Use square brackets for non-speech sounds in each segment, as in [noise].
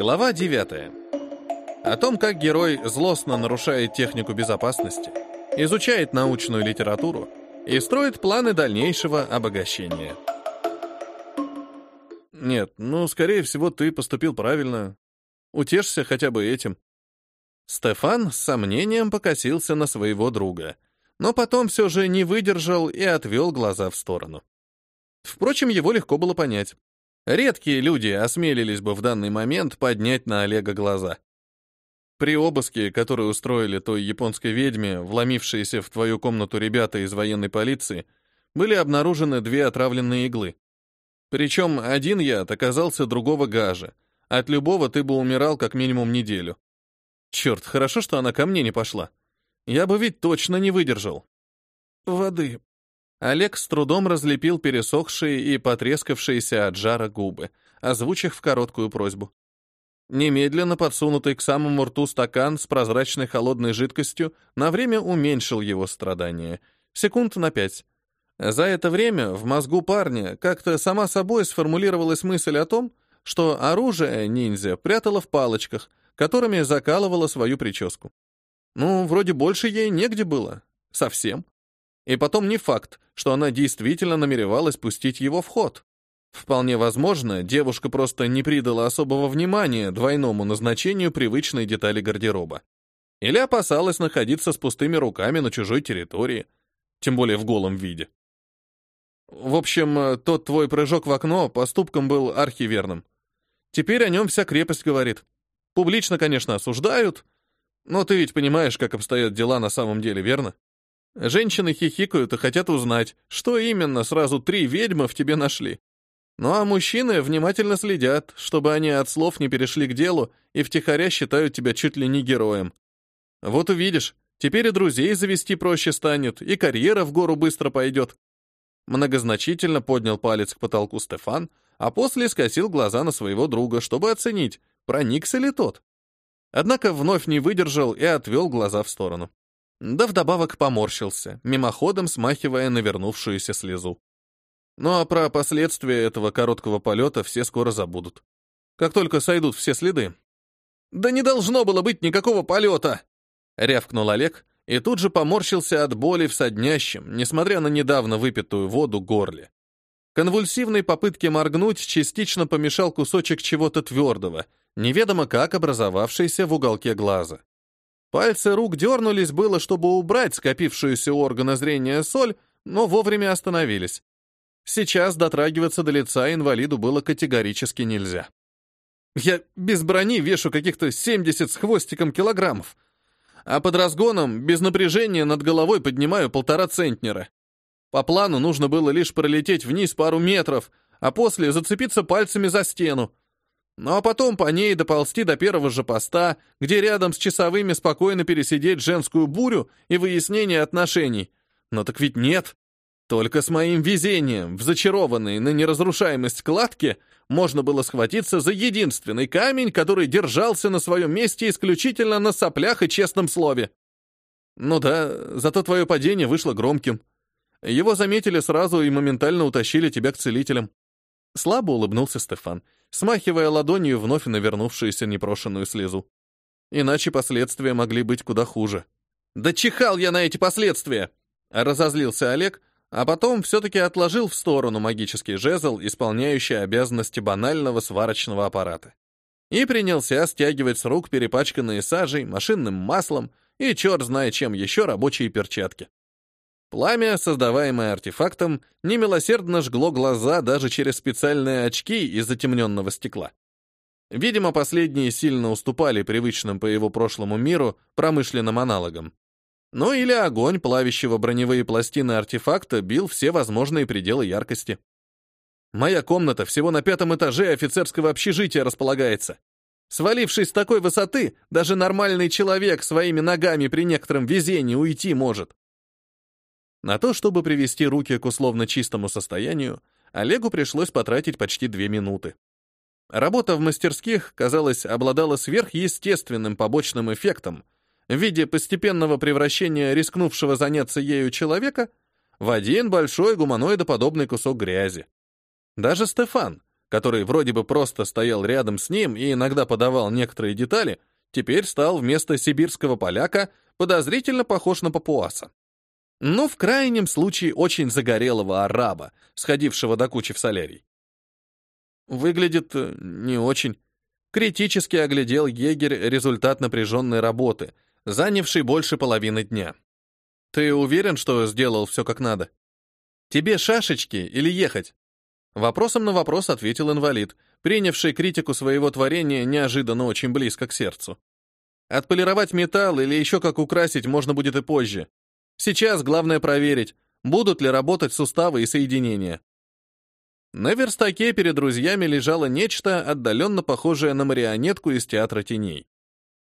Глава 9. О том, как герой злостно нарушает технику безопасности, изучает научную литературу и строит планы дальнейшего обогащения. Нет, ну, скорее всего, ты поступил правильно. Утешься хотя бы этим. Стефан с сомнением покосился на своего друга, но потом все же не выдержал и отвел глаза в сторону. Впрочем, его легко было понять. Редкие люди осмелились бы в данный момент поднять на Олега глаза. При обыске, который устроили той японской ведьме, вломившиеся в твою комнату ребята из военной полиции, были обнаружены две отравленные иглы. Причем один яд оказался другого гажа. От любого ты бы умирал как минимум неделю. Черт, хорошо, что она ко мне не пошла. Я бы ведь точно не выдержал. Воды. Олег с трудом разлепил пересохшие и потрескавшиеся от жара губы, озвучив в короткую просьбу. Немедленно подсунутый к самому рту стакан с прозрачной холодной жидкостью на время уменьшил его страдания. Секунд на пять. За это время в мозгу парня как-то сама собой сформулировалась мысль о том, что оружие ниндзя прятала в палочках, которыми закалывала свою прическу. Ну, вроде больше ей негде было. Совсем. И потом не факт, что она действительно намеревалась пустить его в ход. Вполне возможно, девушка просто не придала особого внимания двойному назначению привычной детали гардероба. Или опасалась находиться с пустыми руками на чужой территории, тем более в голом виде. В общем, тот твой прыжок в окно поступком был архиверным. Теперь о нем вся крепость говорит. Публично, конечно, осуждают, но ты ведь понимаешь, как обстоят дела на самом деле, верно? Женщины хихикают и хотят узнать, что именно сразу три ведьмы в тебе нашли. Ну а мужчины внимательно следят, чтобы они от слов не перешли к делу и втихаря считают тебя чуть ли не героем. Вот увидишь, теперь и друзей завести проще станет, и карьера в гору быстро пойдет. Многозначительно поднял палец к потолку Стефан, а после скосил глаза на своего друга, чтобы оценить, проникся ли тот. Однако вновь не выдержал и отвел глаза в сторону. Да вдобавок поморщился, мимоходом смахивая навернувшуюся слезу. Ну а про последствия этого короткого полета все скоро забудут. Как только сойдут все следы. «Да не должно было быть никакого полета!» — рявкнул Олег и тут же поморщился от боли в соднящем, несмотря на недавно выпитую воду, горле. Конвульсивной попытке моргнуть частично помешал кусочек чего-то твердого, неведомо как образовавшийся в уголке глаза. Пальцы рук дернулись было, чтобы убрать скопившуюся у органа зрения соль, но вовремя остановились. Сейчас дотрагиваться до лица инвалиду было категорически нельзя. Я без брони вешу каких-то 70 с хвостиком килограммов, а под разгоном без напряжения над головой поднимаю полтора центнера. По плану нужно было лишь пролететь вниз пару метров, а после зацепиться пальцами за стену. Ну а потом по ней доползти до первого же поста, где рядом с часовыми спокойно пересидеть женскую бурю и выяснение отношений. Но так ведь нет. Только с моим везением, в зачарованной на неразрушаемость кладке, можно было схватиться за единственный камень, который держался на своем месте исключительно на соплях и честном слове. Ну да, зато твое падение вышло громким. Его заметили сразу и моментально утащили тебя к целителям. Слабо улыбнулся Стефан смахивая ладонью вновь навернувшуюся непрошенную слезу. Иначе последствия могли быть куда хуже. «Да чихал я на эти последствия!» Разозлился Олег, а потом все-таки отложил в сторону магический жезл, исполняющий обязанности банального сварочного аппарата. И принялся стягивать с рук перепачканные сажей, машинным маслом и черт знает чем еще рабочие перчатки. Пламя, создаваемое артефактом, немилосердно жгло глаза даже через специальные очки из затемненного стекла. Видимо, последние сильно уступали привычным по его прошлому миру промышленным аналогам. Ну или огонь плавящего броневые пластины артефакта бил все возможные пределы яркости. Моя комната всего на пятом этаже офицерского общежития располагается. Свалившись с такой высоты, даже нормальный человек своими ногами при некотором везении уйти может. На то, чтобы привести руки к условно чистому состоянию, Олегу пришлось потратить почти две минуты. Работа в мастерских, казалось, обладала сверхъестественным побочным эффектом в виде постепенного превращения рискнувшего заняться ею человека в один большой гуманоидоподобный кусок грязи. Даже Стефан, который вроде бы просто стоял рядом с ним и иногда подавал некоторые детали, теперь стал вместо сибирского поляка подозрительно похож на папуаса. Ну, в крайнем случае, очень загорелого араба, сходившего до кучи в солярий. Выглядит э, не очень. Критически оглядел егерь результат напряженной работы, занявший больше половины дня. Ты уверен, что сделал все как надо? Тебе шашечки или ехать? Вопросом на вопрос ответил инвалид, принявший критику своего творения неожиданно очень близко к сердцу. Отполировать металл или еще как украсить можно будет и позже. Сейчас главное проверить, будут ли работать суставы и соединения. На верстаке перед друзьями лежало нечто, отдаленно похожее на марионетку из театра теней.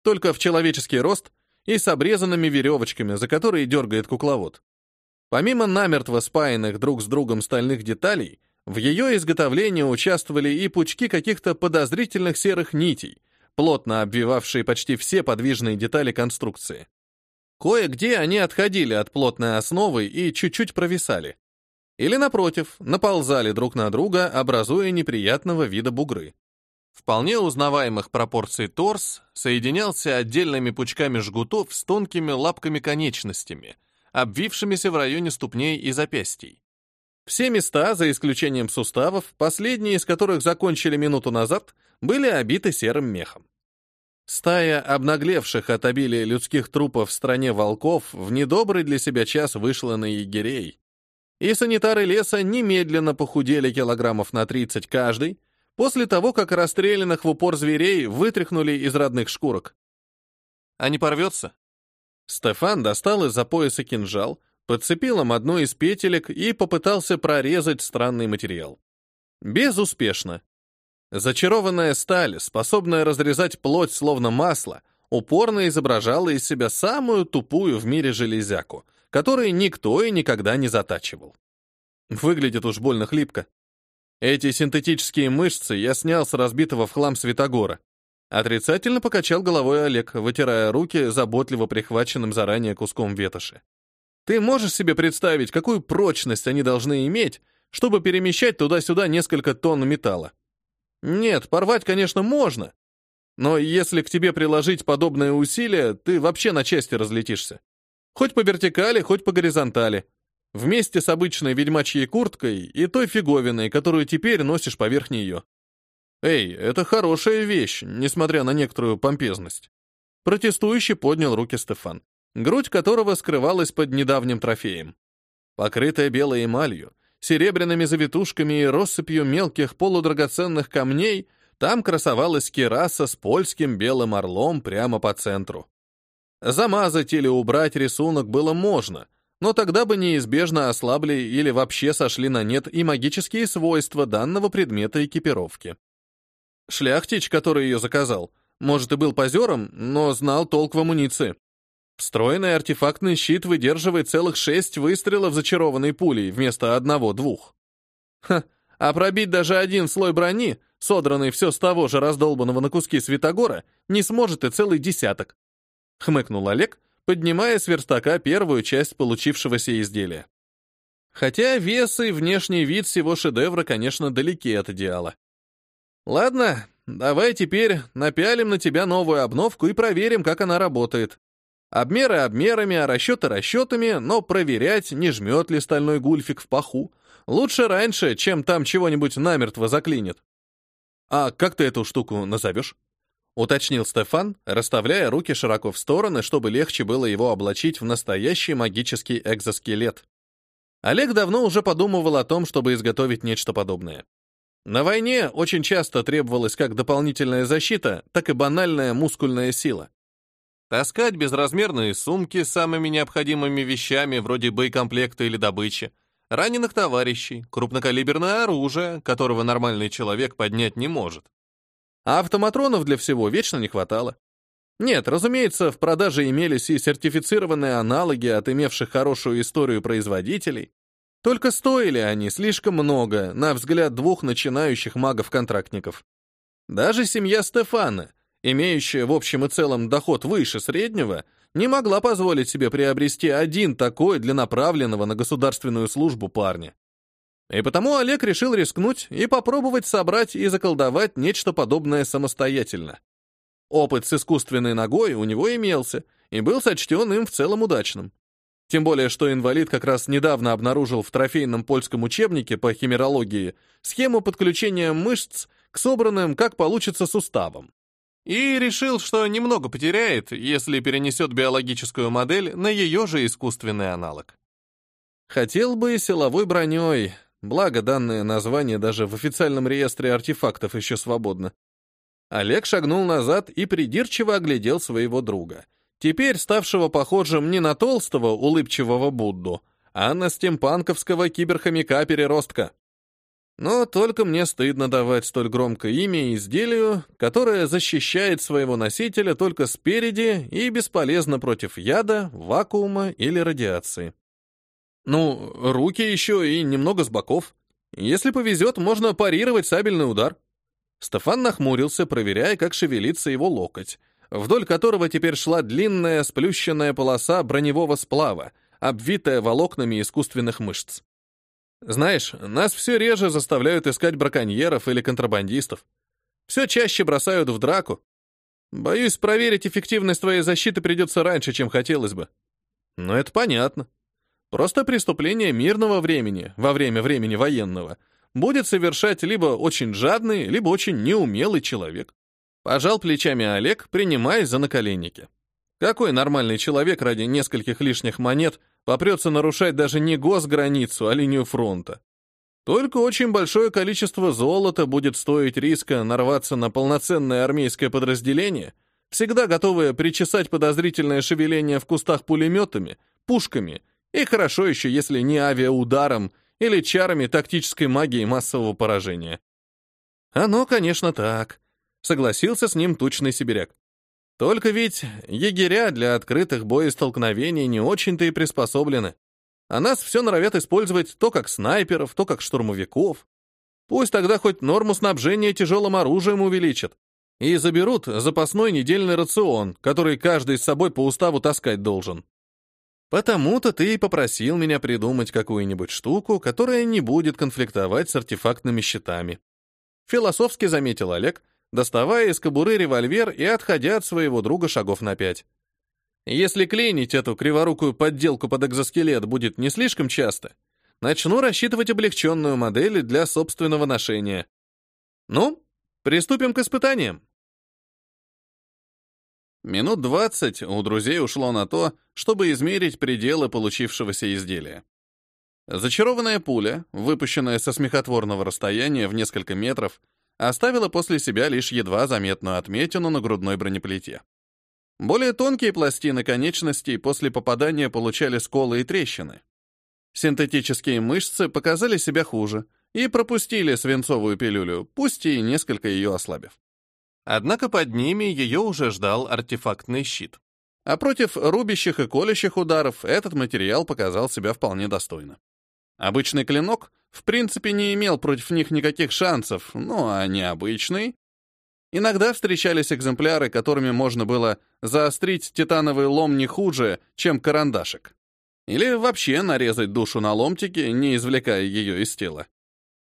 Только в человеческий рост и с обрезанными веревочками, за которые дергает кукловод. Помимо намертво спаянных друг с другом стальных деталей, в ее изготовлении участвовали и пучки каких-то подозрительных серых нитей, плотно обвивавшие почти все подвижные детали конструкции. Кое-где они отходили от плотной основы и чуть-чуть провисали. Или, напротив, наползали друг на друга, образуя неприятного вида бугры. Вполне узнаваемых пропорций торс соединялся отдельными пучками жгутов с тонкими лапками-конечностями, обвившимися в районе ступней и запястий. Все места, за исключением суставов, последние из которых закончили минуту назад, были обиты серым мехом. Стая обнаглевших от обилия людских трупов в стране волков в недобрый для себя час вышла на егерей. И санитары леса немедленно похудели килограммов на 30 каждый, после того, как расстрелянных в упор зверей вытряхнули из родных шкурок. А не порвется? Стефан достал из-за пояса кинжал, подцепил им одну из петелек и попытался прорезать странный материал. Безуспешно. Зачарованная сталь, способная разрезать плоть словно масло, упорно изображала из себя самую тупую в мире железяку, которой никто и никогда не затачивал. Выглядит уж больно хлипко. Эти синтетические мышцы я снял с разбитого в хлам Святогора. Отрицательно покачал головой Олег, вытирая руки заботливо прихваченным заранее куском ветоши. Ты можешь себе представить, какую прочность они должны иметь, чтобы перемещать туда-сюда несколько тонн металла? Нет, порвать, конечно, можно, но если к тебе приложить подобное усилие, ты вообще на части разлетишься. Хоть по вертикали, хоть по горизонтали вместе с обычной ведьмачьей курткой и той фиговиной, которую теперь носишь поверх нее. Эй, это хорошая вещь, несмотря на некоторую помпезность. Протестующий поднял руки Стефан, грудь которого скрывалась под недавним трофеем. Покрытая белой эмалью, серебряными завитушками и россыпью мелких полудрагоценных камней, там красовалась кераса с польским белым орлом прямо по центру. Замазать или убрать рисунок было можно — но тогда бы неизбежно ослабли или вообще сошли на нет и магические свойства данного предмета экипировки. Шляхтич, который ее заказал, может и был позером, но знал толк в амуниции. Встроенный артефактный щит выдерживает целых шесть выстрелов зачарованной пулей вместо одного-двух. Ха, а пробить даже один слой брони, содранный все с того же раздолбанного на куски Святогора, не сможет и целый десяток. Хмыкнул Олег, поднимая с верстака первую часть получившегося изделия. Хотя вес и внешний вид всего шедевра, конечно, далеки от идеала. Ладно, давай теперь напялим на тебя новую обновку и проверим, как она работает. Обмеры обмерами, а расчеты расчетами, но проверять, не жмет ли стальной гульфик в паху. Лучше раньше, чем там чего-нибудь намертво заклинит. А как ты эту штуку назовешь? уточнил Стефан, расставляя руки широко в стороны, чтобы легче было его облачить в настоящий магический экзоскелет. Олег давно уже подумывал о том, чтобы изготовить нечто подобное. На войне очень часто требовалась как дополнительная защита, так и банальная мускульная сила. Таскать безразмерные сумки с самыми необходимыми вещами, вроде боекомплекта или добычи, раненых товарищей, крупнокалиберное оружие, которого нормальный человек поднять не может. А автоматронов для всего вечно не хватало. Нет, разумеется, в продаже имелись и сертифицированные аналоги от имевших хорошую историю производителей. Только стоили они слишком много, на взгляд двух начинающих магов-контрактников. Даже семья Стефана, имеющая в общем и целом доход выше среднего, не могла позволить себе приобрести один такой для направленного на государственную службу парня. И потому Олег решил рискнуть и попробовать собрать и заколдовать нечто подобное самостоятельно. Опыт с искусственной ногой у него имелся и был сочтен им в целом удачным. Тем более, что инвалид как раз недавно обнаружил в трофейном польском учебнике по химерологии схему подключения мышц к собранным, как получится, суставам. И решил, что немного потеряет, если перенесет биологическую модель на ее же искусственный аналог. Хотел бы силовой броней, благо данное название даже в официальном реестре артефактов еще свободно. Олег шагнул назад и придирчиво оглядел своего друга — теперь ставшего похожим не на толстого, улыбчивого Будду, а на стемпанковского киберхомяка-переростка. Но только мне стыдно давать столь громкое имя изделию, которое защищает своего носителя только спереди и бесполезно против яда, вакуума или радиации. Ну, руки еще и немного с боков. Если повезет, можно парировать сабельный удар. Стефан нахмурился, проверяя, как шевелится его локоть, вдоль которого теперь шла длинная сплющенная полоса броневого сплава, обвитая волокнами искусственных мышц. Знаешь, нас все реже заставляют искать браконьеров или контрабандистов. Все чаще бросают в драку. Боюсь, проверить эффективность твоей защиты придется раньше, чем хотелось бы. Но это понятно. Просто преступление мирного времени, во время времени военного, будет совершать либо очень жадный, либо очень неумелый человек. Пожал плечами Олег, принимаясь за наколенники. Какой нормальный человек ради нескольких лишних монет попрется нарушать даже не госграницу, а линию фронта? Только очень большое количество золота будет стоить риска нарваться на полноценное армейское подразделение, всегда готовое причесать подозрительное шевеление в кустах пулеметами, пушками и хорошо еще, если не авиаударом или чарами тактической магии массового поражения. Оно, конечно, так. Согласился с ним тучный сибиряк. Только ведь егеря для открытых боестолкновений не очень-то и приспособлены. А нас все норовят использовать то как снайперов, то как штурмовиков. Пусть тогда хоть норму снабжения тяжелым оружием увеличат. И заберут запасной недельный рацион, который каждый с собой по уставу таскать должен. Потому-то ты и попросил меня придумать какую-нибудь штуку, которая не будет конфликтовать с артефактными щитами. Философски заметил Олег, доставая из кобуры револьвер и отходя от своего друга шагов на пять. Если клинить эту криворукую подделку под экзоскелет будет не слишком часто, начну рассчитывать облегченную модель для собственного ношения. Ну, приступим к испытаниям. Минут двадцать у друзей ушло на то, чтобы измерить пределы получившегося изделия. Зачарованная пуля, выпущенная со смехотворного расстояния в несколько метров, оставила после себя лишь едва заметную отметину на грудной бронеплите. Более тонкие пластины конечностей после попадания получали сколы и трещины. Синтетические мышцы показали себя хуже и пропустили свинцовую пилюлю, пусть и несколько ее ослабив. Однако под ними ее уже ждал артефактный щит. А против рубящих и колющих ударов этот материал показал себя вполне достойно. Обычный клинок в принципе не имел против них никаких шансов, ну а необычный... Иногда встречались экземпляры, которыми можно было заострить титановый лом не хуже, чем карандашик. Или вообще нарезать душу на ломтики, не извлекая ее из тела.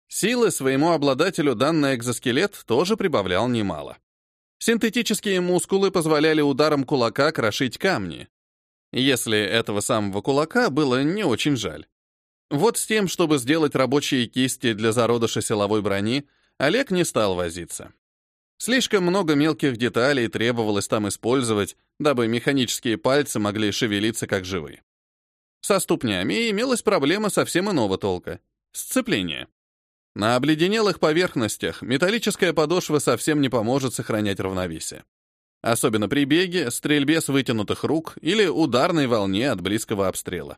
Силы своему обладателю данный экзоскелет тоже прибавлял немало. Синтетические мускулы позволяли ударом кулака крошить камни. Если этого самого кулака было не очень жаль. Вот с тем, чтобы сделать рабочие кисти для зародыша силовой брони, Олег не стал возиться. Слишком много мелких деталей требовалось там использовать, дабы механические пальцы могли шевелиться как живые. Со ступнями имелась проблема совсем иного толка — сцепление. На обледенелых поверхностях металлическая подошва совсем не поможет сохранять равновесие. Особенно при беге, стрельбе с вытянутых рук или ударной волне от близкого обстрела.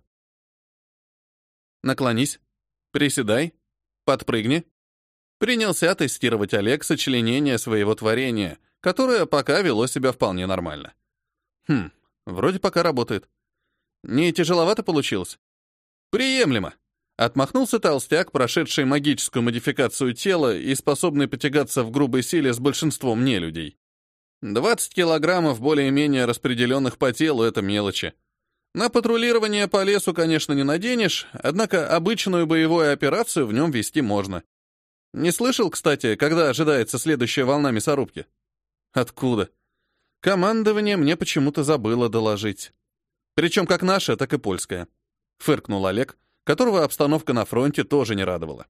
Наклонись. Приседай. Подпрыгни. Принялся тестировать Олег сочленение своего творения, которое пока вело себя вполне нормально. Хм, вроде пока работает. Не тяжеловато получилось? Приемлемо. Отмахнулся толстяк, прошедший магическую модификацию тела и способный потягаться в грубой силе с большинством нелюдей. 20 килограммов более-менее распределенных по телу — это мелочи. На патрулирование по лесу, конечно, не наденешь, однако обычную боевую операцию в нем вести можно. Не слышал, кстати, когда ожидается следующая волна мясорубки? Откуда? Командование мне почему-то забыло доложить. Причем как наше, так и польское. Фыркнул Олег, которого обстановка на фронте тоже не радовала.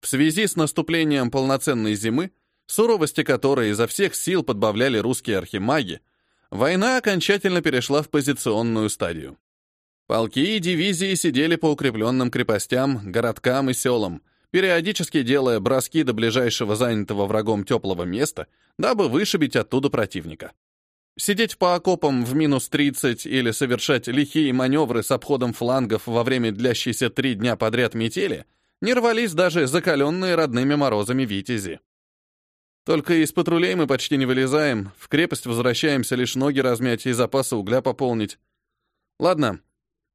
В связи с наступлением полноценной зимы, суровости которой изо всех сил подбавляли русские архимаги, война окончательно перешла в позиционную стадию. Полки и дивизии сидели по укрепленным крепостям, городкам и селам, периодически делая броски до ближайшего занятого врагом теплого места, дабы вышибить оттуда противника. Сидеть по окопам в минус 30 или совершать лихие маневры с обходом флангов во время длящейся три дня подряд метели — не рвались даже закаленные родными морозами витязи. Только из патрулей мы почти не вылезаем, в крепость возвращаемся лишь ноги размять и запасы угля пополнить. Ладно,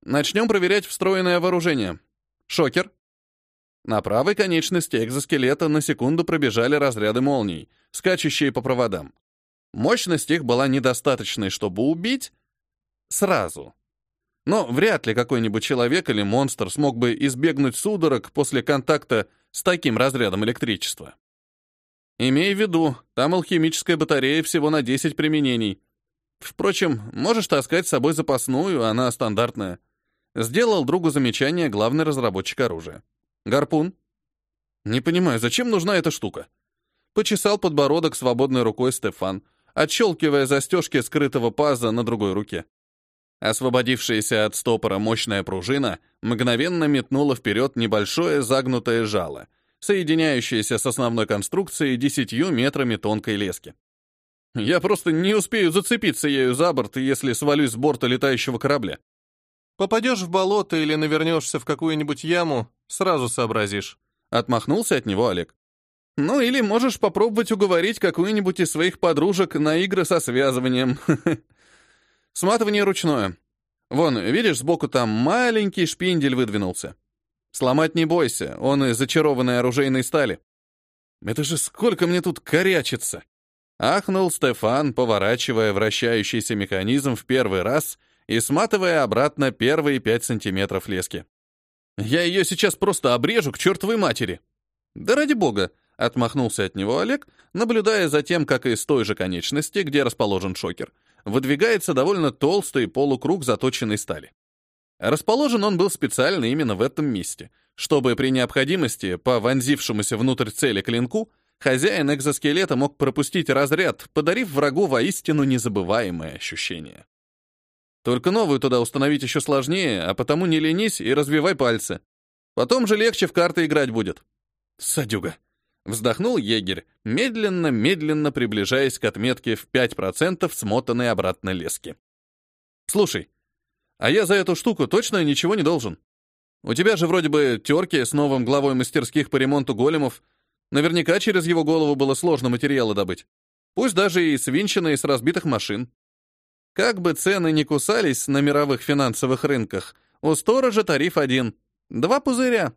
начнем проверять встроенное вооружение. Шокер. На правой конечности экзоскелета на секунду пробежали разряды молний, скачущие по проводам. Мощность их была недостаточной, чтобы убить сразу. Но вряд ли какой-нибудь человек или монстр смог бы избегнуть судорог после контакта с таким разрядом электричества. Имей в виду, там алхимическая батарея всего на 10 применений. Впрочем, можешь таскать с собой запасную, она стандартная. Сделал другу замечание главный разработчик оружия. Гарпун? Не понимаю, зачем нужна эта штука? Почесал подбородок свободной рукой Стефан, отщелкивая застежки скрытого паза на другой руке. Освободившаяся от стопора мощная пружина мгновенно метнула вперед небольшое загнутое жало, соединяющееся с основной конструкцией десятью метрами тонкой лески. Я просто не успею зацепиться ею за борт, если свалюсь с борта летающего корабля. Попадешь в болото или навернешься в какую-нибудь яму, сразу сообразишь. Отмахнулся от него Олег. Ну или можешь попробовать уговорить какую-нибудь из своих подружек на игры со связыванием. [laughs] Сматывание ручное. Вон, видишь, сбоку там маленький шпиндель выдвинулся. Сломать не бойся, он из зачарованной оружейной стали. Это же сколько мне тут корячится! Ахнул Стефан, поворачивая вращающийся механизм в первый раз и сматывая обратно первые пять сантиметров лески. Я ее сейчас просто обрежу к чертовой матери. Да ради бога, отмахнулся от него Олег, наблюдая за тем, как из той же конечности, где расположен шокер, выдвигается довольно толстый полукруг заточенной стали. Расположен он был специально именно в этом месте, чтобы при необходимости по вонзившемуся внутрь цели клинку хозяин экзоскелета мог пропустить разряд, подарив врагу воистину незабываемое ощущение. Только новую туда установить еще сложнее, а потому не ленись и развивай пальцы. Потом же легче в карты играть будет. Садюга. Вздохнул егерь, медленно-медленно приближаясь к отметке в 5% смотанной обратно лески. «Слушай, а я за эту штуку точно ничего не должен? У тебя же вроде бы терки с новым главой мастерских по ремонту големов. Наверняка через его голову было сложно материалы добыть. Пусть даже и свинченные с разбитых машин. Как бы цены ни кусались на мировых финансовых рынках, у сторожа тариф один. Два пузыря.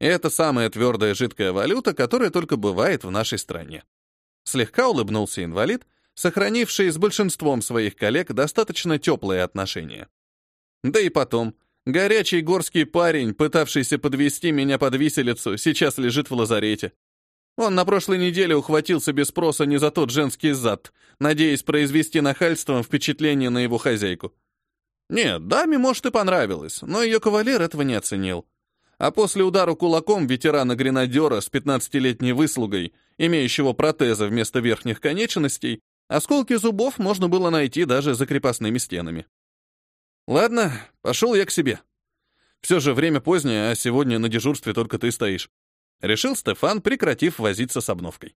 Это самая твердая жидкая валюта, которая только бывает в нашей стране. Слегка улыбнулся инвалид, сохранивший с большинством своих коллег достаточно теплые отношения. Да и потом, горячий горский парень, пытавшийся подвести меня под виселицу, сейчас лежит в лазарете. Он на прошлой неделе ухватился без спроса не за тот женский зад, надеясь произвести нахальством впечатление на его хозяйку. Нет, даме, может, и понравилось, но ее кавалер этого не оценил а после удара кулаком ветерана-гренадера с 15-летней выслугой, имеющего протезы вместо верхних конечностей, осколки зубов можно было найти даже за крепостными стенами. Ладно, пошел я к себе. Все же время позднее, а сегодня на дежурстве только ты стоишь. Решил Стефан, прекратив возиться с обновкой.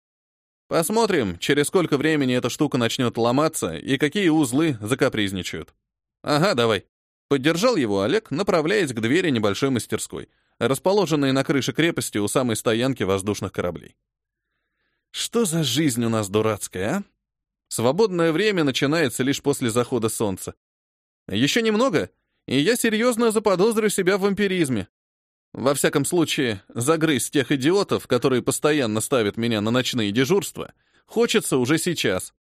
Посмотрим, через сколько времени эта штука начнет ломаться и какие узлы закапризничают. Ага, давай. Поддержал его Олег, направляясь к двери небольшой мастерской — расположенные на крыше крепости у самой стоянки воздушных кораблей. Что за жизнь у нас дурацкая, а? Свободное время начинается лишь после захода солнца. Еще немного, и я серьезно заподозрю себя в вампиризме. Во всяком случае, загрызть тех идиотов, которые постоянно ставят меня на ночные дежурства, хочется уже сейчас.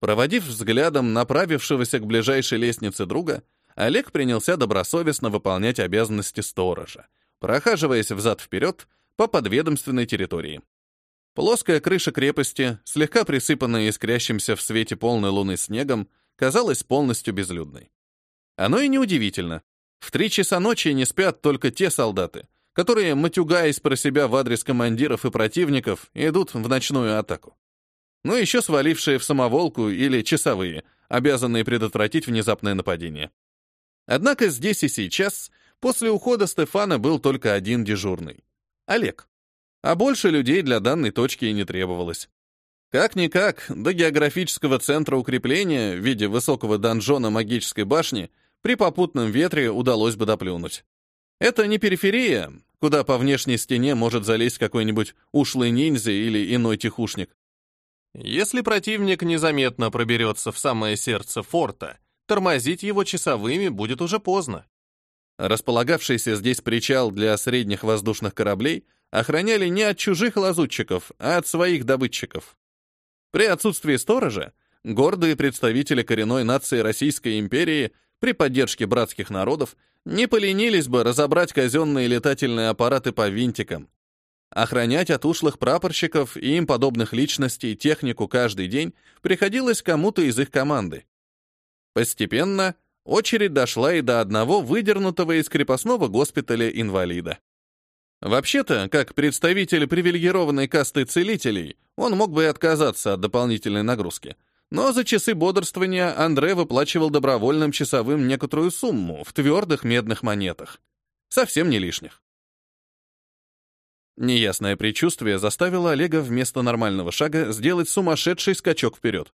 Проводив взглядом направившегося к ближайшей лестнице друга, Олег принялся добросовестно выполнять обязанности сторожа, прохаживаясь взад-вперед по подведомственной территории. Плоская крыша крепости, слегка присыпанная искрящимся в свете полной луны снегом, казалась полностью безлюдной. Оно и неудивительно. В три часа ночи не спят только те солдаты, которые, матюгаясь про себя в адрес командиров и противников, идут в ночную атаку. Ну еще свалившие в самоволку или часовые, обязанные предотвратить внезапное нападение. Однако здесь и сейчас, после ухода Стефана, был только один дежурный — Олег. А больше людей для данной точки и не требовалось. Как-никак, до географического центра укрепления в виде высокого донжона магической башни при попутном ветре удалось бы доплюнуть. Это не периферия, куда по внешней стене может залезть какой-нибудь ушлый ниндзя или иной тихушник. Если противник незаметно проберется в самое сердце форта, тормозить его часовыми будет уже поздно. Располагавшийся здесь причал для средних воздушных кораблей охраняли не от чужих лазутчиков, а от своих добытчиков. При отсутствии сторожа гордые представители коренной нации Российской империи при поддержке братских народов не поленились бы разобрать казенные летательные аппараты по винтикам, Охранять от ушлых прапорщиков и им подобных личностей технику каждый день приходилось кому-то из их команды. Постепенно очередь дошла и до одного выдернутого из крепостного госпиталя инвалида. Вообще-то, как представитель привилегированной касты целителей, он мог бы и отказаться от дополнительной нагрузки. Но за часы бодрствования Андре выплачивал добровольным часовым некоторую сумму в твердых медных монетах. Совсем не лишних. Неясное предчувствие заставило Олега вместо нормального шага сделать сумасшедший скачок вперед.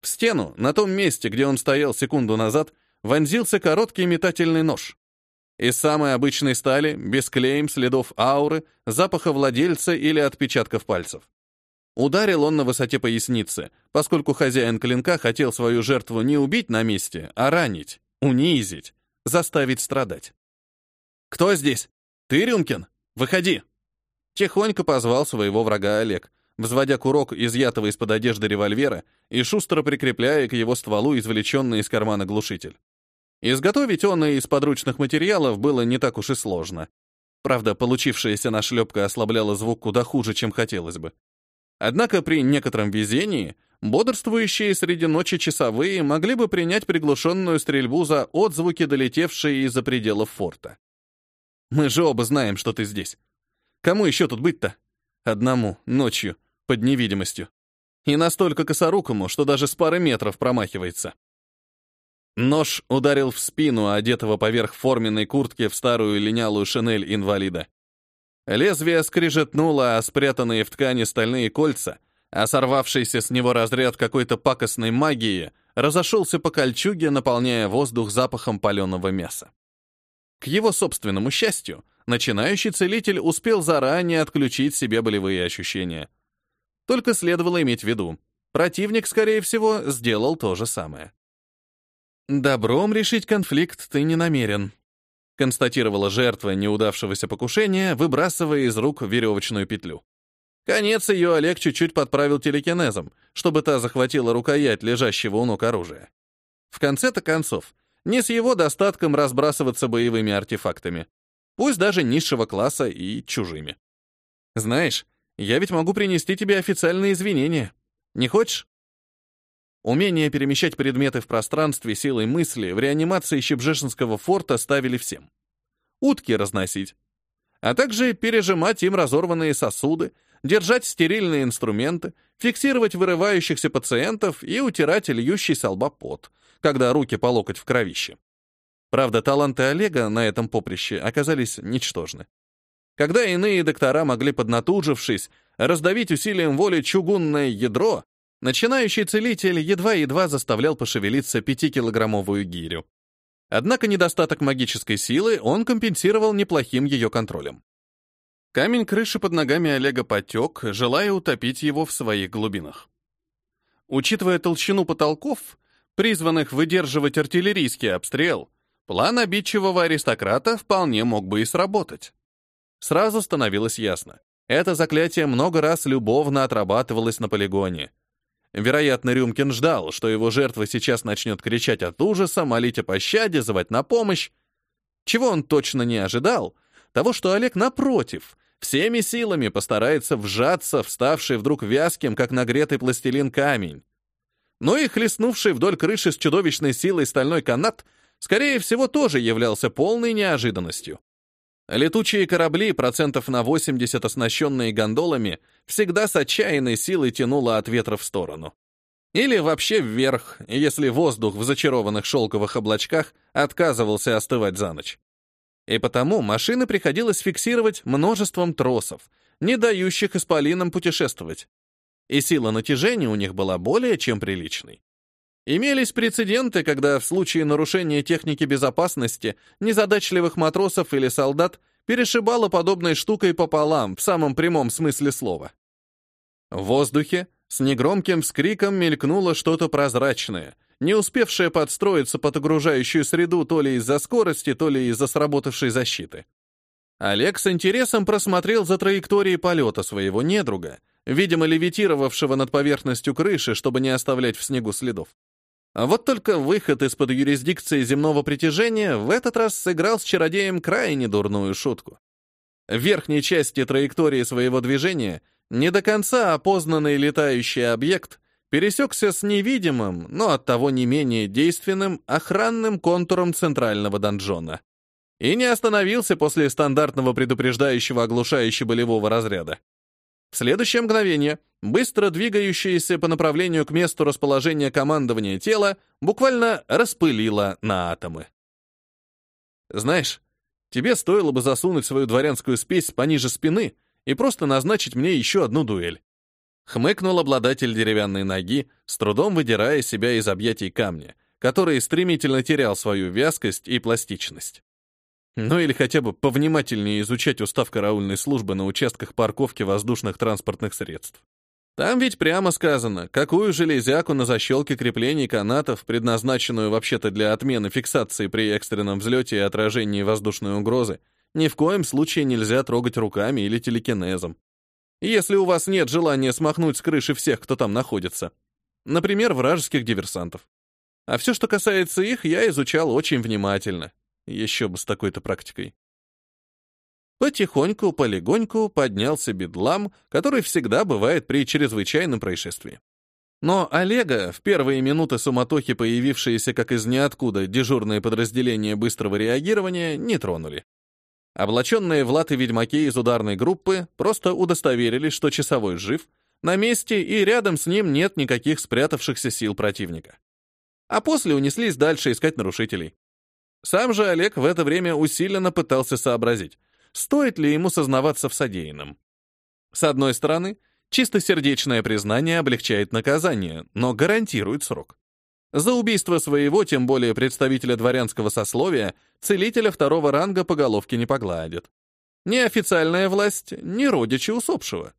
В стену, на том месте, где он стоял секунду назад, вонзился короткий метательный нож. Из самой обычной стали, без клеем, следов ауры, запаха владельца или отпечатков пальцев. Ударил он на высоте поясницы, поскольку хозяин клинка хотел свою жертву не убить на месте, а ранить, унизить, заставить страдать. «Кто здесь? Ты, Рюмкин? Выходи!» Тихонько позвал своего врага Олег, взводя курок изъятого из-под одежды револьвера и шустро прикрепляя к его стволу извлеченный из кармана глушитель. Изготовить он из подручных материалов было не так уж и сложно. Правда, получившаяся нашлепка ослабляла звук куда хуже, чем хотелось бы. Однако при некотором везении бодрствующие среди ночи часовые могли бы принять приглушенную стрельбу за отзвуки, долетевшие из-за пределов форта. «Мы же оба знаем, что ты здесь. Кому еще тут быть-то? Одному, ночью, под невидимостью. И настолько косорукому, что даже с пары метров промахивается. Нож ударил в спину одетого поверх форменной куртки в старую линялую шинель инвалида. Лезвие скрижетнуло, а спрятанные в ткани стальные кольца, а сорвавшийся с него разряд какой-то пакостной магии разошелся по кольчуге, наполняя воздух запахом паленого мяса. К его собственному счастью, начинающий целитель успел заранее отключить себе болевые ощущения. Только следовало иметь в виду, противник, скорее всего, сделал то же самое. «Добром решить конфликт ты не намерен», констатировала жертва неудавшегося покушения, выбрасывая из рук веревочную петлю. Конец ее Олег чуть-чуть подправил телекинезом, чтобы та захватила рукоять лежащего у ног оружия. В конце-то концов, не с его достатком разбрасываться боевыми артефактами пусть даже низшего класса и чужими. Знаешь, я ведь могу принести тебе официальные извинения. Не хочешь? Умение перемещать предметы в пространстве силой мысли в реанимации Щебжешинского форта ставили всем. Утки разносить. А также пережимать им разорванные сосуды, держать стерильные инструменты, фиксировать вырывающихся пациентов и утирать льющий со лба пот, когда руки по локоть в кровище. Правда, таланты Олега на этом поприще оказались ничтожны. Когда иные доктора могли, поднатужившись, раздавить усилием воли чугунное ядро, начинающий целитель едва-едва заставлял пошевелиться пятикилограммовую гирю. Однако недостаток магической силы он компенсировал неплохим ее контролем. Камень крыши под ногами Олега потек, желая утопить его в своих глубинах. Учитывая толщину потолков, призванных выдерживать артиллерийский обстрел, План обидчивого аристократа вполне мог бы и сработать. Сразу становилось ясно. Это заклятие много раз любовно отрабатывалось на полигоне. Вероятно, Рюмкин ждал, что его жертва сейчас начнет кричать от ужаса, молить о пощаде, звать на помощь. Чего он точно не ожидал? Того, что Олег, напротив, всеми силами постарается вжаться в ставший вдруг вязким, как нагретый пластилин камень. Но и хлестнувший вдоль крыши с чудовищной силой стальной канат, скорее всего, тоже являлся полной неожиданностью. Летучие корабли, процентов на 80 оснащенные гондолами, всегда с отчаянной силой тянуло от ветра в сторону. Или вообще вверх, если воздух в зачарованных шелковых облачках отказывался остывать за ночь. И потому машины приходилось фиксировать множеством тросов, не дающих исполинам путешествовать. И сила натяжения у них была более чем приличной. Имелись прецеденты, когда в случае нарушения техники безопасности незадачливых матросов или солдат перешибало подобной штукой пополам, в самом прямом смысле слова. В воздухе с негромким вскриком мелькнуло что-то прозрачное, не успевшее подстроиться под окружающую среду то ли из-за скорости, то ли из-за сработавшей защиты. Олег с интересом просмотрел за траекторией полета своего недруга, видимо, левитировавшего над поверхностью крыши, чтобы не оставлять в снегу следов. А вот только выход из-под юрисдикции земного притяжения в этот раз сыграл с чародеем крайне дурную шутку. В верхней части траектории своего движения не до конца опознанный летающий объект пересекся с невидимым, но оттого не менее действенным охранным контуром центрального донжона и не остановился после стандартного предупреждающего оглушающего болевого разряда. В следующее мгновение быстро двигающееся по направлению к месту расположения командования тело буквально распылило на атомы. «Знаешь, тебе стоило бы засунуть свою дворянскую спесь пониже спины и просто назначить мне еще одну дуэль». Хмыкнул обладатель деревянной ноги, с трудом выдирая себя из объятий камня, который стремительно терял свою вязкость и пластичность. Ну или хотя бы повнимательнее изучать устав караульной службы на участках парковки воздушных транспортных средств. Там ведь прямо сказано, какую железяку на защелке креплений канатов, предназначенную вообще-то для отмены фиксации при экстренном взлете и отражении воздушной угрозы, ни в коем случае нельзя трогать руками или телекинезом. Если у вас нет желания смахнуть с крыши всех, кто там находится. Например, вражеских диверсантов. А все, что касается их, я изучал очень внимательно. Еще бы с такой-то практикой. Потихоньку, полегоньку поднялся бедлам, который всегда бывает при чрезвычайном происшествии. Но Олега, в первые минуты суматохи появившиеся как из ниоткуда дежурные подразделения быстрого реагирования, не тронули. Облаченные в латы ведьмаки из ударной группы просто удостоверились, что часовой жив, на месте и рядом с ним нет никаких спрятавшихся сил противника. А после унеслись дальше искать нарушителей. Сам же Олег в это время усиленно пытался сообразить, стоит ли ему сознаваться в содеянном. С одной стороны, чистосердечное признание облегчает наказание, но гарантирует срок. За убийство своего, тем более представителя дворянского сословия, целителя второго ранга по головке не погладит. Ни официальная власть, ни родичи усопшего.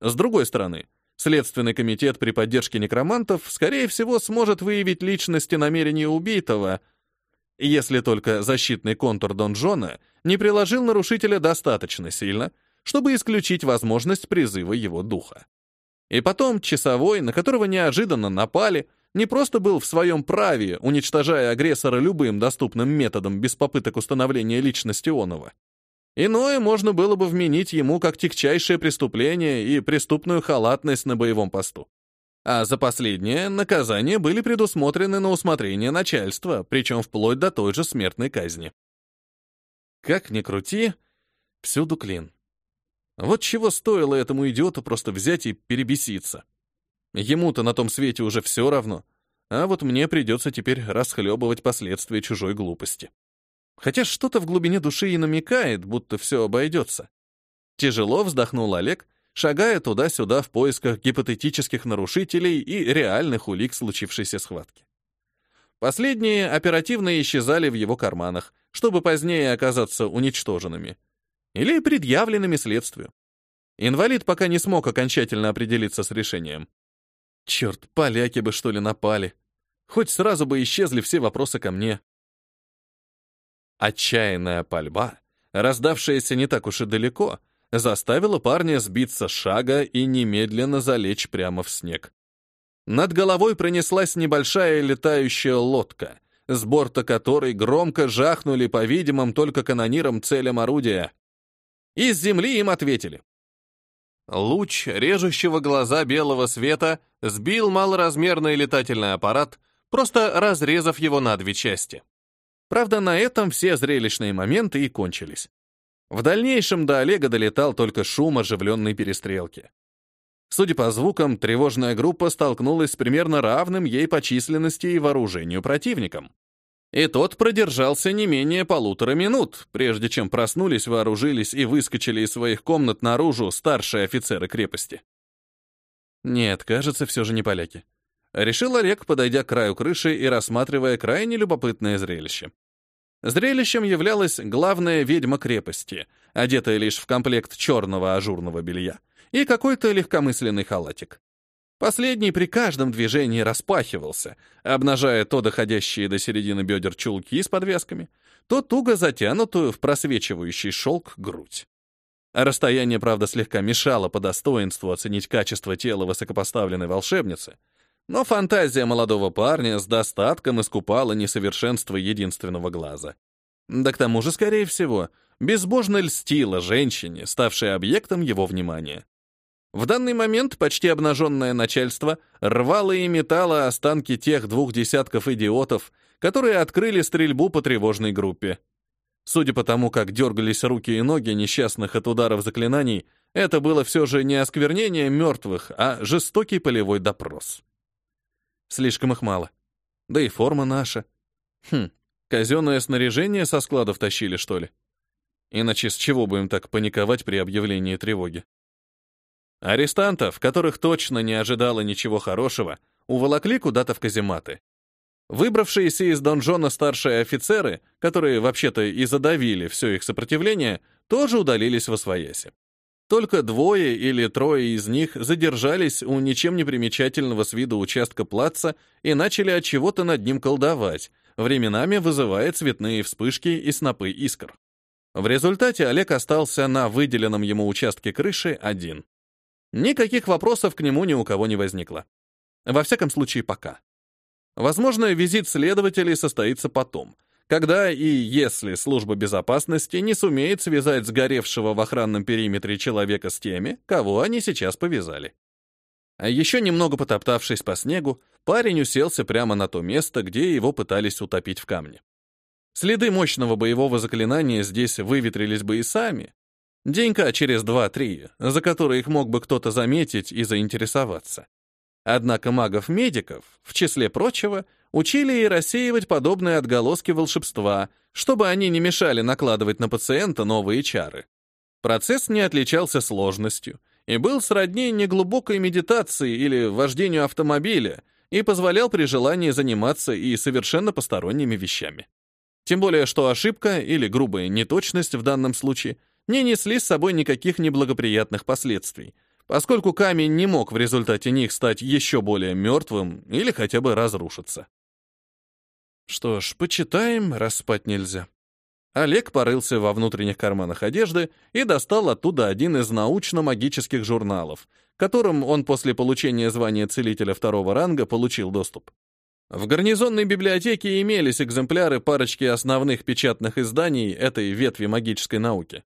С другой стороны, Следственный комитет при поддержке некромантов, скорее всего, сможет выявить личность и намерения убитого, если только защитный контур донжона не приложил нарушителя достаточно сильно, чтобы исключить возможность призыва его духа. И потом часовой, на которого неожиданно напали, не просто был в своем праве, уничтожая агрессора любым доступным методом без попыток установления личности онова. Иное можно было бы вменить ему как тягчайшее преступление и преступную халатность на боевом посту а за последнее наказания были предусмотрены на усмотрение начальства, причем вплоть до той же смертной казни. Как ни крути, всюду клин. Вот чего стоило этому идиоту просто взять и перебеситься. Ему-то на том свете уже все равно, а вот мне придется теперь расхлебывать последствия чужой глупости. Хотя что-то в глубине души и намекает, будто все обойдется. Тяжело вздохнул Олег шагая туда-сюда в поисках гипотетических нарушителей и реальных улик случившейся схватки. Последние оперативно исчезали в его карманах, чтобы позднее оказаться уничтоженными или предъявленными следствию. Инвалид пока не смог окончательно определиться с решением. Черт, поляки бы что ли напали. Хоть сразу бы исчезли все вопросы ко мне. Отчаянная пальба, раздавшаяся не так уж и далеко, заставила парня сбиться с шага и немедленно залечь прямо в снег. Над головой пронеслась небольшая летающая лодка, с борта которой громко жахнули по видимым только канонирам целям орудия. Из земли им ответили. Луч режущего глаза белого света сбил малоразмерный летательный аппарат, просто разрезав его на две части. Правда, на этом все зрелищные моменты и кончились. В дальнейшем до Олега долетал только шум оживленной перестрелки. Судя по звукам, тревожная группа столкнулась с примерно равным ей по численности и вооружению противником. И тот продержался не менее полутора минут, прежде чем проснулись, вооружились и выскочили из своих комнат наружу старшие офицеры крепости. Нет, кажется, все же не поляки. Решил Олег, подойдя к краю крыши и рассматривая крайне любопытное зрелище. Зрелищем являлась главная ведьма крепости, одетая лишь в комплект черного ажурного белья и какой-то легкомысленный халатик. Последний при каждом движении распахивался, обнажая то доходящие до середины бедер чулки с подвесками, то туго затянутую в просвечивающий шелк грудь. расстояние, правда, слегка мешало по достоинству оценить качество тела высокопоставленной волшебницы, но фантазия молодого парня с достатком искупала несовершенство единственного глаза. Да к тому же, скорее всего, безбожно льстила женщине, ставшей объектом его внимания. В данный момент почти обнаженное начальство рвало и метало останки тех двух десятков идиотов, которые открыли стрельбу по тревожной группе. Судя по тому, как дергались руки и ноги несчастных от ударов заклинаний, это было все же не осквернение мертвых, а жестокий полевой допрос. Слишком их мало. Да и форма наша. Хм, казенное снаряжение со складов тащили, что ли? Иначе с чего будем так паниковать при объявлении тревоги? Арестантов, которых точно не ожидало ничего хорошего, уволокли куда-то в казематы. Выбравшиеся из донжона старшие офицеры, которые вообще-то и задавили все их сопротивление, тоже удалились во свояси. Только двое или трое из них задержались у ничем не примечательного с виду участка плаца и начали от чего-то над ним колдовать, временами вызывая цветные вспышки и снопы искр. В результате Олег остался на выделенном ему участке крыши один. Никаких вопросов к нему ни у кого не возникло. Во всяком случае, пока. Возможно, визит следователей состоится потом, когда и если служба безопасности не сумеет связать сгоревшего в охранном периметре человека с теми, кого они сейчас повязали. А еще немного потоптавшись по снегу, парень уселся прямо на то место, где его пытались утопить в камне. Следы мощного боевого заклинания здесь выветрились бы и сами, Денька через два-три, за которые их мог бы кто-то заметить и заинтересоваться. Однако магов-медиков, в числе прочего, учили и рассеивать подобные отголоски волшебства, чтобы они не мешали накладывать на пациента новые чары. Процесс не отличался сложностью и был сродни неглубокой медитации или вождению автомобиля и позволял при желании заниматься и совершенно посторонними вещами. Тем более, что ошибка или грубая неточность в данном случае – не несли с собой никаких неблагоприятных последствий, поскольку камень не мог в результате них стать еще более мертвым или хотя бы разрушиться. Что ж, почитаем, раз спать нельзя. Олег порылся во внутренних карманах одежды и достал оттуда один из научно-магических журналов, которым он после получения звания целителя второго ранга получил доступ. В гарнизонной библиотеке имелись экземпляры парочки основных печатных изданий этой ветви магической науки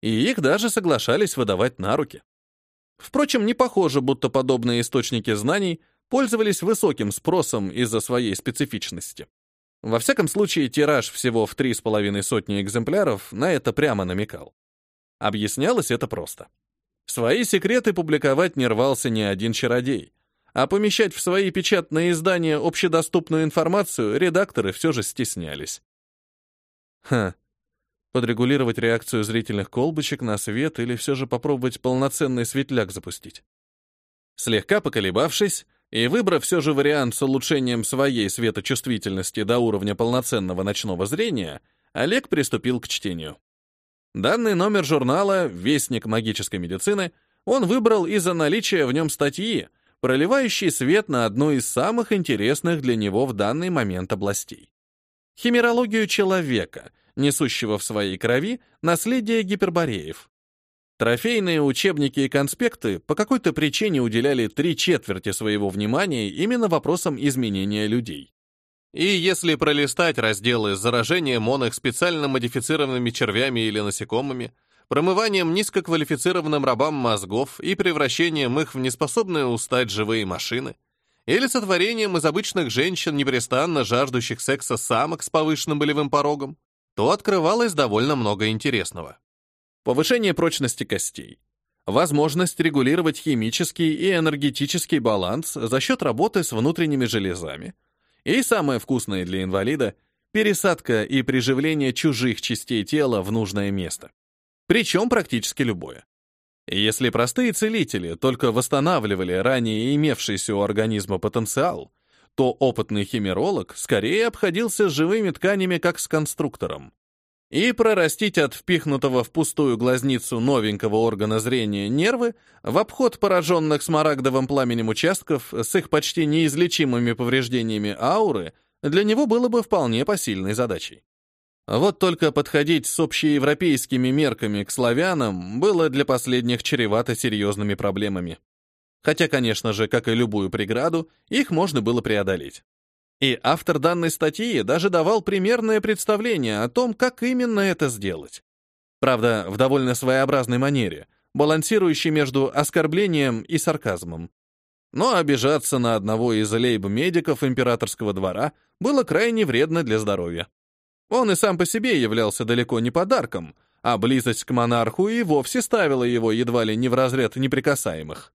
и их даже соглашались выдавать на руки. Впрочем, не похоже, будто подобные источники знаний пользовались высоким спросом из-за своей специфичности. Во всяком случае, тираж всего в три с половиной сотни экземпляров на это прямо намекал. Объяснялось это просто. Свои секреты публиковать не рвался ни один чародей, а помещать в свои печатные издания общедоступную информацию редакторы все же стеснялись. Ха, подрегулировать реакцию зрительных колбочек на свет или все же попробовать полноценный светляк запустить. Слегка поколебавшись и выбрав все же вариант с улучшением своей светочувствительности до уровня полноценного ночного зрения, Олег приступил к чтению. Данный номер журнала «Вестник магической медицины» он выбрал из-за наличия в нем статьи, проливающей свет на одну из самых интересных для него в данный момент областей. Химерологию человека — несущего в своей крови наследие гипербореев. Трофейные учебники и конспекты по какой-то причине уделяли три четверти своего внимания именно вопросам изменения людей. И если пролистать разделы с заражением он специально модифицированными червями или насекомыми, промыванием низкоквалифицированным рабам мозгов и превращением их в неспособные устать живые машины, или сотворением из обычных женщин, непрестанно жаждущих секса самок с повышенным болевым порогом, то открывалось довольно много интересного. Повышение прочности костей, возможность регулировать химический и энергетический баланс за счет работы с внутренними железами, и самое вкусное для инвалида — пересадка и приживление чужих частей тела в нужное место. Причем практически любое. Если простые целители только восстанавливали ранее имевшийся у организма потенциал, то опытный химеролог скорее обходился с живыми тканями как с конструктором. И прорастить от впихнутого в пустую глазницу новенького органа зрения нервы в обход пораженных смарагдовым пламенем участков с их почти неизлечимыми повреждениями ауры для него было бы вполне посильной задачей. Вот только подходить с общеевропейскими мерками к славянам было для последних чревато серьезными проблемами. Хотя, конечно же, как и любую преграду, их можно было преодолеть. И автор данной статьи даже давал примерное представление о том, как именно это сделать. Правда, в довольно своеобразной манере, балансирующей между оскорблением и сарказмом. Но обижаться на одного из лейб-медиков императорского двора было крайне вредно для здоровья. Он и сам по себе являлся далеко не подарком, а близость к монарху и вовсе ставила его едва ли не в разряд неприкасаемых.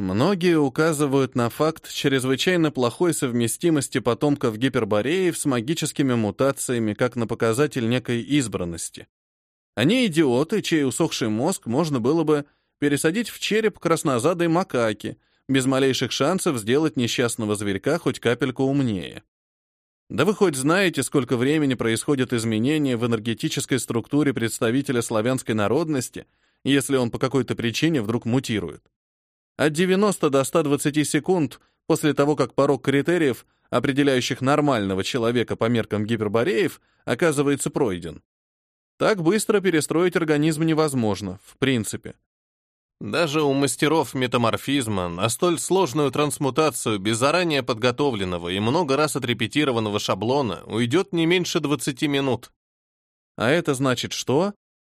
Многие указывают на факт чрезвычайно плохой совместимости потомков гипербореев с магическими мутациями как на показатель некой избранности. Они идиоты, чей усохший мозг можно было бы пересадить в череп краснозадой макаки, без малейших шансов сделать несчастного зверька хоть капельку умнее. Да вы хоть знаете, сколько времени происходят изменения в энергетической структуре представителя славянской народности, если он по какой-то причине вдруг мутирует? От 90 до 120 секунд после того, как порог критериев, определяющих нормального человека по меркам гипербореев, оказывается пройден. Так быстро перестроить организм невозможно, в принципе. Даже у мастеров метаморфизма на столь сложную трансмутацию без заранее подготовленного и много раз отрепетированного шаблона уйдет не меньше 20 минут. А это значит что?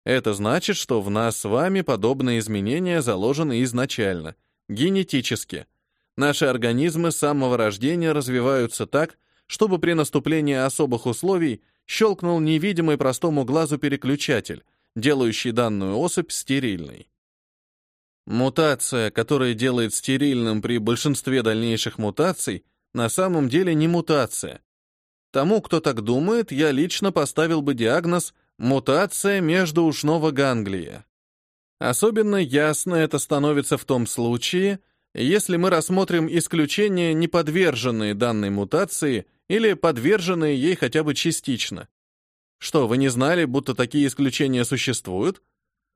Это значит, что в нас с вами подобные изменения заложены изначально, генетически. Наши организмы с самого рождения развиваются так, чтобы при наступлении особых условий щелкнул невидимый простому глазу переключатель, делающий данную особь стерильной. Мутация, которая делает стерильным при большинстве дальнейших мутаций, на самом деле не мутация. Тому, кто так думает, я лично поставил бы диагноз «мутация междуушного ганглия». Особенно ясно это становится в том случае, если мы рассмотрим исключения, не подверженные данной мутации или подверженные ей хотя бы частично. Что, вы не знали, будто такие исключения существуют?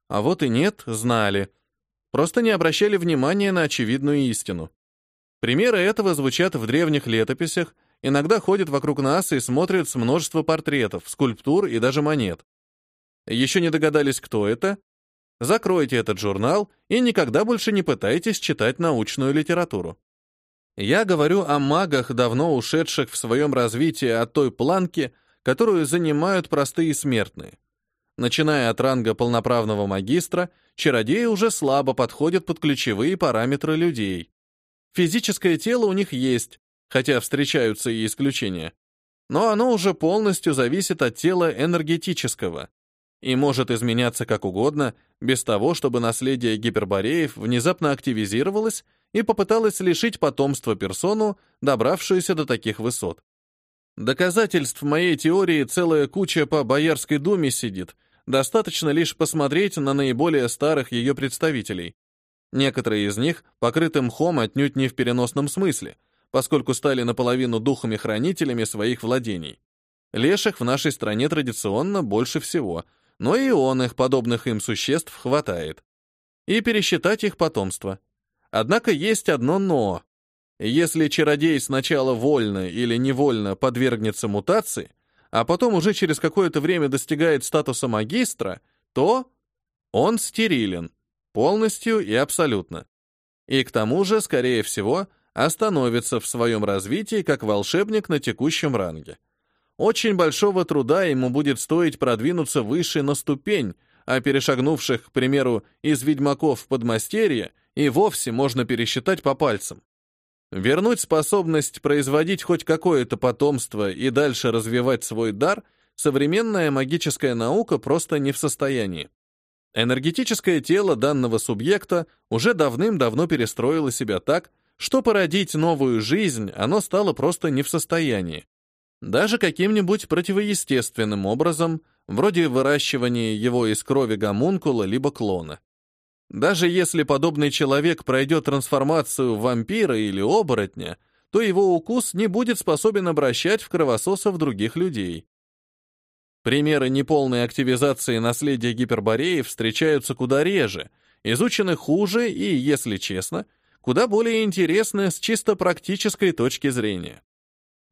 А вот и нет, знали — просто не обращали внимания на очевидную истину. Примеры этого звучат в древних летописях, иногда ходят вокруг нас и смотрят с множества портретов, скульптур и даже монет. Еще не догадались, кто это? Закройте этот журнал и никогда больше не пытайтесь читать научную литературу. Я говорю о магах, давно ушедших в своем развитии от той планки, которую занимают простые смертные. Начиная от ранга полноправного магистра, чародеи уже слабо подходят под ключевые параметры людей. Физическое тело у них есть, хотя встречаются и исключения. Но оно уже полностью зависит от тела энергетического и может изменяться как угодно, без того, чтобы наследие гипербореев внезапно активизировалось и попыталось лишить потомства персону, добравшуюся до таких высот. Доказательств моей теории целая куча по Боярской думе сидит, достаточно лишь посмотреть на наиболее старых ее представителей. Некоторые из них покрыты мхом отнюдь не в переносном смысле, поскольку стали наполовину духами-хранителями своих владений. Леших в нашей стране традиционно больше всего, но и он их, подобных им существ, хватает. И пересчитать их потомство. Однако есть одно «но». Если чародей сначала вольно или невольно подвергнется мутации, а потом уже через какое-то время достигает статуса магистра, то Он стерилен. Полностью и абсолютно. И к тому же, скорее всего, остановится в своем развитии как волшебник на текущем ранге. Очень большого труда ему будет стоить продвинуться выше на ступень, а перешагнувших, к примеру, из ведьмаков в подмастерье, и вовсе можно пересчитать по пальцам. Вернуть способность производить хоть какое-то потомство и дальше развивать свой дар современная магическая наука просто не в состоянии. Энергетическое тело данного субъекта уже давным-давно перестроило себя так, что породить новую жизнь оно стало просто не в состоянии. Даже каким-нибудь противоестественным образом, вроде выращивания его из крови гомункула либо клона. Даже если подобный человек пройдет трансформацию в вампира или оборотня, то его укус не будет способен обращать в кровососов других людей. Примеры неполной активизации наследия гипербореев встречаются куда реже, изучены хуже и, если честно, куда более интересны с чисто практической точки зрения.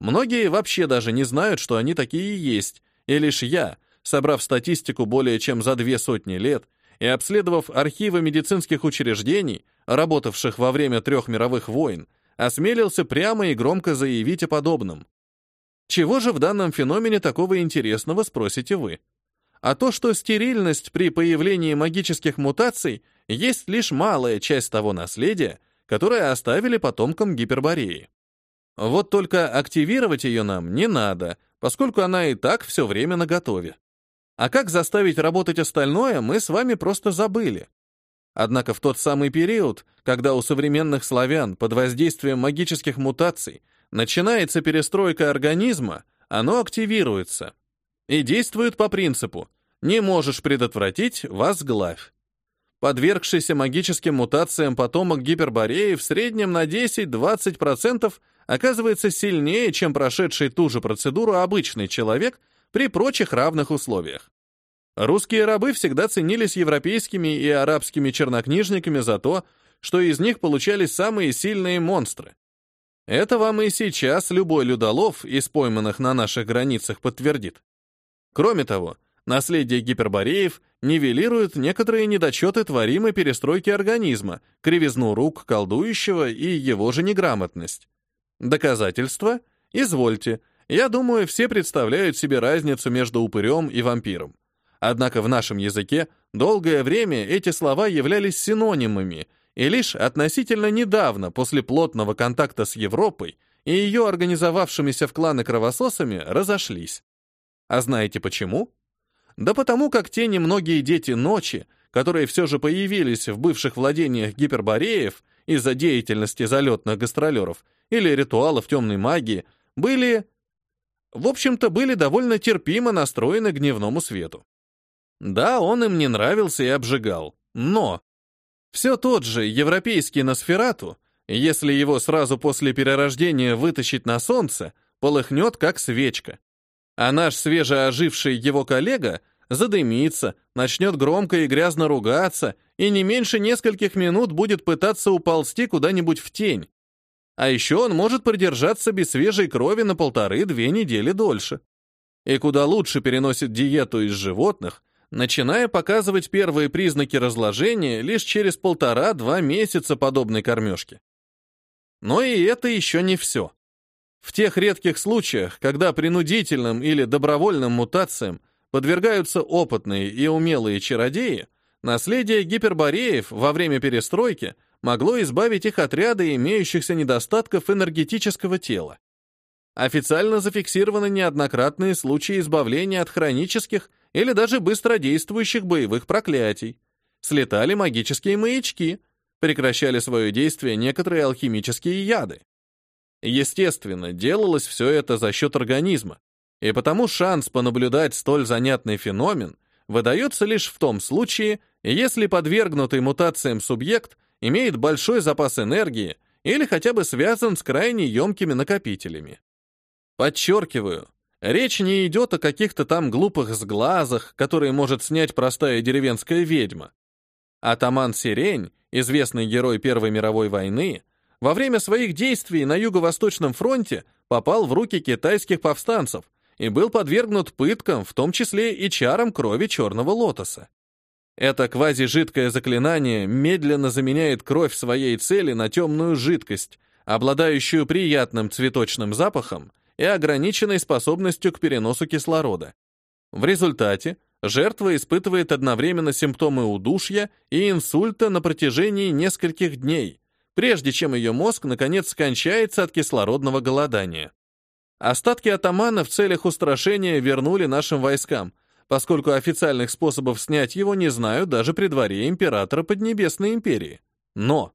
Многие вообще даже не знают, что они такие есть, и лишь я, собрав статистику более чем за две сотни лет и обследовав архивы медицинских учреждений, работавших во время трех мировых войн, осмелился прямо и громко заявить о подобном. Чего же в данном феномене такого интересного, спросите вы? А то, что стерильность при появлении магических мутаций есть лишь малая часть того наследия, которое оставили потомкам гипербореи. Вот только активировать ее нам не надо, поскольку она и так все время наготове. А как заставить работать остальное, мы с вами просто забыли. Однако в тот самый период, когда у современных славян под воздействием магических мутаций начинается перестройка организма, оно активируется и действует по принципу «не можешь предотвратить, возглавь». Подвергшийся магическим мутациям потомок гипербореи в среднем на 10-20% оказывается сильнее, чем прошедший ту же процедуру обычный человек при прочих равных условиях. Русские рабы всегда ценились европейскими и арабскими чернокнижниками за то, что из них получались самые сильные монстры. Это вам и сейчас любой людолов из пойманных на наших границах подтвердит. Кроме того, Наследие гипербореев нивелирует некоторые недочеты творимой перестройки организма, кривизну рук колдующего и его же неграмотность. Доказательства? Извольте. Я думаю, все представляют себе разницу между упырем и вампиром. Однако в нашем языке долгое время эти слова являлись синонимами, и лишь относительно недавно, после плотного контакта с Европой и ее организовавшимися в кланы кровососами, разошлись. А знаете почему? Да потому как те немногие дети ночи, которые все же появились в бывших владениях гипербореев из-за деятельности залетных гастролеров или ритуалов темной магии, были, в общем-то, были довольно терпимо настроены к дневному свету. Да, он им не нравился и обжигал, но все тот же европейский Носферату, если его сразу после перерождения вытащить на солнце, полыхнет как свечка. А наш свежеоживший его коллега задымится, начнет громко и грязно ругаться и не меньше нескольких минут будет пытаться уползти куда-нибудь в тень. А еще он может продержаться без свежей крови на полторы-две недели дольше. И куда лучше переносит диету из животных, начиная показывать первые признаки разложения лишь через полтора-два месяца подобной кормежки. Но и это еще не все. В тех редких случаях, когда принудительным или добровольным мутациям подвергаются опытные и умелые чародеи, наследие гипербореев во время перестройки могло избавить их от ряда имеющихся недостатков энергетического тела. Официально зафиксированы неоднократные случаи избавления от хронических или даже быстродействующих боевых проклятий. Слетали магические маячки, прекращали свое действие некоторые алхимические яды. Естественно, делалось все это за счет организма, и потому шанс понаблюдать столь занятный феномен выдается лишь в том случае, если подвергнутый мутациям субъект имеет большой запас энергии или хотя бы связан с крайне емкими накопителями. Подчеркиваю, речь не идет о каких-то там глупых сглазах, которые может снять простая деревенская ведьма. Атаман Сирень, известный герой Первой мировой войны, во время своих действий на Юго-Восточном фронте попал в руки китайских повстанцев и был подвергнут пыткам, в том числе и чарам крови черного лотоса. Это квазижидкое заклинание медленно заменяет кровь своей цели на темную жидкость, обладающую приятным цветочным запахом и ограниченной способностью к переносу кислорода. В результате жертва испытывает одновременно симптомы удушья и инсульта на протяжении нескольких дней, прежде чем ее мозг наконец скончается от кислородного голодания. Остатки атамана в целях устрашения вернули нашим войскам, поскольку официальных способов снять его не знают даже при дворе императора Поднебесной империи. Но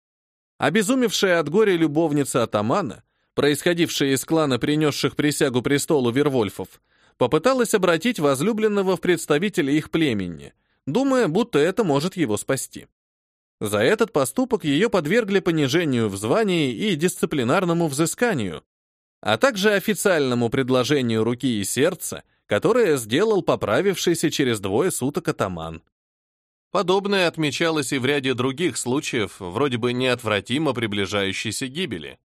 обезумевшая от горя любовница атамана, происходившая из клана принесших присягу престолу Вервольфов, попыталась обратить возлюбленного в представителя их племени, думая, будто это может его спасти. За этот поступок ее подвергли понижению в звании и дисциплинарному взысканию, а также официальному предложению руки и сердца, которое сделал поправившийся через двое суток атаман. Подобное отмечалось и в ряде других случаев, вроде бы неотвратимо приближающейся гибели.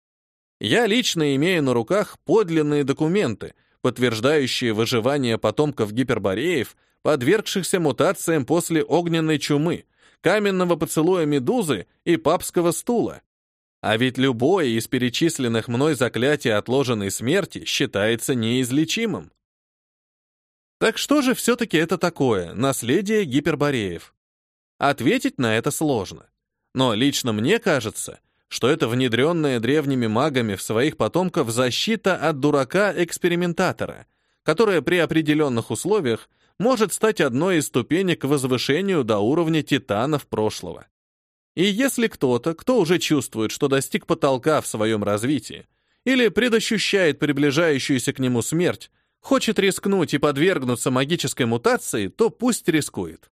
Я лично имею на руках подлинные документы, подтверждающие выживание потомков гипербореев, подвергшихся мутациям после огненной чумы, каменного поцелуя медузы и папского стула. А ведь любое из перечисленных мной заклятий отложенной смерти считается неизлечимым. Так что же все-таки это такое, наследие гипербореев? Ответить на это сложно. Но лично мне кажется, что это внедренная древними магами в своих потомков защита от дурака-экспериментатора, которая при определенных условиях может стать одной из ступенек к возвышению до уровня титанов прошлого. И если кто-то, кто уже чувствует, что достиг потолка в своем развитии, или предощущает приближающуюся к нему смерть, хочет рискнуть и подвергнуться магической мутации, то пусть рискует.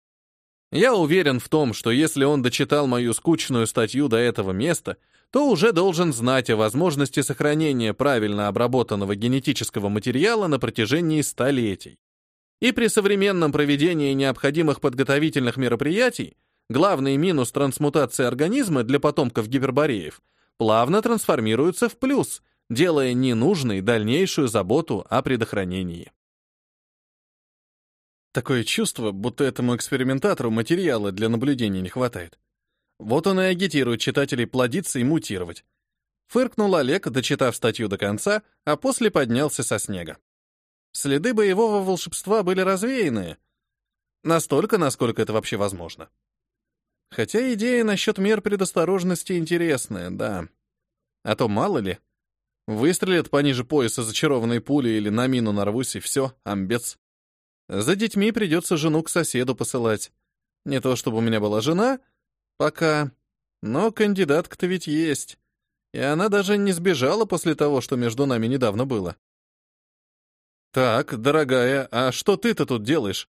Я уверен в том, что если он дочитал мою скучную статью до этого места, то уже должен знать о возможности сохранения правильно обработанного генетического материала на протяжении столетий. И при современном проведении необходимых подготовительных мероприятий главный минус трансмутации организма для потомков гипербореев плавно трансформируется в плюс, делая ненужной дальнейшую заботу о предохранении. Такое чувство, будто этому экспериментатору материала для наблюдения не хватает. Вот он и агитирует читателей плодиться и мутировать. Фыркнул Олег, дочитав статью до конца, а после поднялся со снега. Следы боевого волшебства были развеяны. Настолько, насколько это вообще возможно. Хотя идея насчет мер предосторожности интересная, да. А то мало ли. Выстрелят пониже пояса зачарованной пули или на мину нарвусь, и все, амбец. За детьми придется жену к соседу посылать. Не то чтобы у меня была жена, пока, но кандидатка-то ведь есть. И она даже не сбежала после того, что между нами недавно было. «Так, дорогая, а что ты-то тут делаешь?»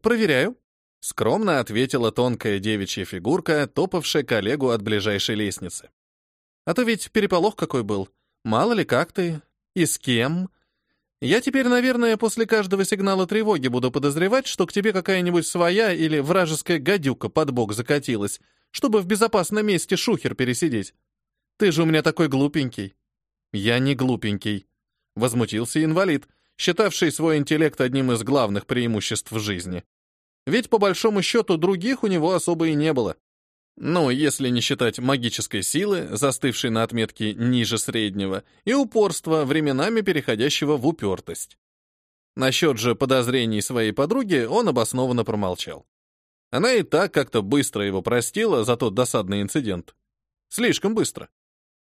«Проверяю», — скромно ответила тонкая девичья фигурка, топавшая коллегу от ближайшей лестницы. «А то ведь переполох какой был. Мало ли как ты? И с кем? Я теперь, наверное, после каждого сигнала тревоги буду подозревать, что к тебе какая-нибудь своя или вражеская гадюка под бок закатилась, чтобы в безопасном месте шухер пересидеть. Ты же у меня такой глупенький. Я не глупенький, возмутился инвалид, считавший свой интеллект одним из главных преимуществ в жизни. Ведь по большому счету других у него особо и не было. Ну, если не считать магической силы, застывшей на отметке ниже среднего, и упорства, временами переходящего в упертость. Насчет же подозрений своей подруги он обоснованно промолчал. Она и так как-то быстро его простила за тот досадный инцидент. Слишком быстро.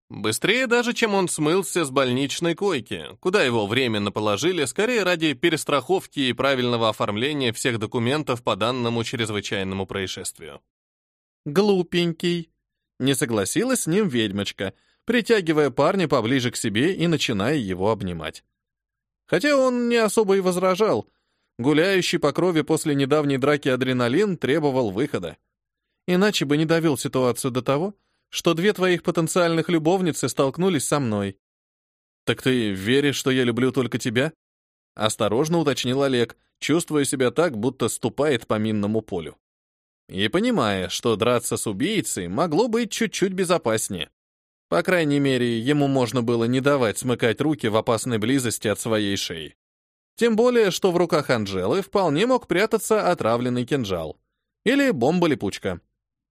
Быстрее даже, чем он смылся с больничной койки, куда его временно положили, скорее ради перестраховки и правильного оформления всех документов по данному чрезвычайному происшествию. «Глупенький», — не согласилась с ним ведьмочка, притягивая парня поближе к себе и начиная его обнимать. Хотя он не особо и возражал. Гуляющий по крови после недавней драки адреналин требовал выхода. Иначе бы не довел ситуацию до того, что две твоих потенциальных любовницы столкнулись со мной. «Так ты веришь, что я люблю только тебя?» Осторожно уточнил Олег, чувствуя себя так, будто ступает по минному полю и понимая, что драться с убийцей могло быть чуть-чуть безопаснее. По крайней мере, ему можно было не давать смыкать руки в опасной близости от своей шеи. Тем более, что в руках Анжелы вполне мог прятаться отравленный кинжал. Или бомба-липучка.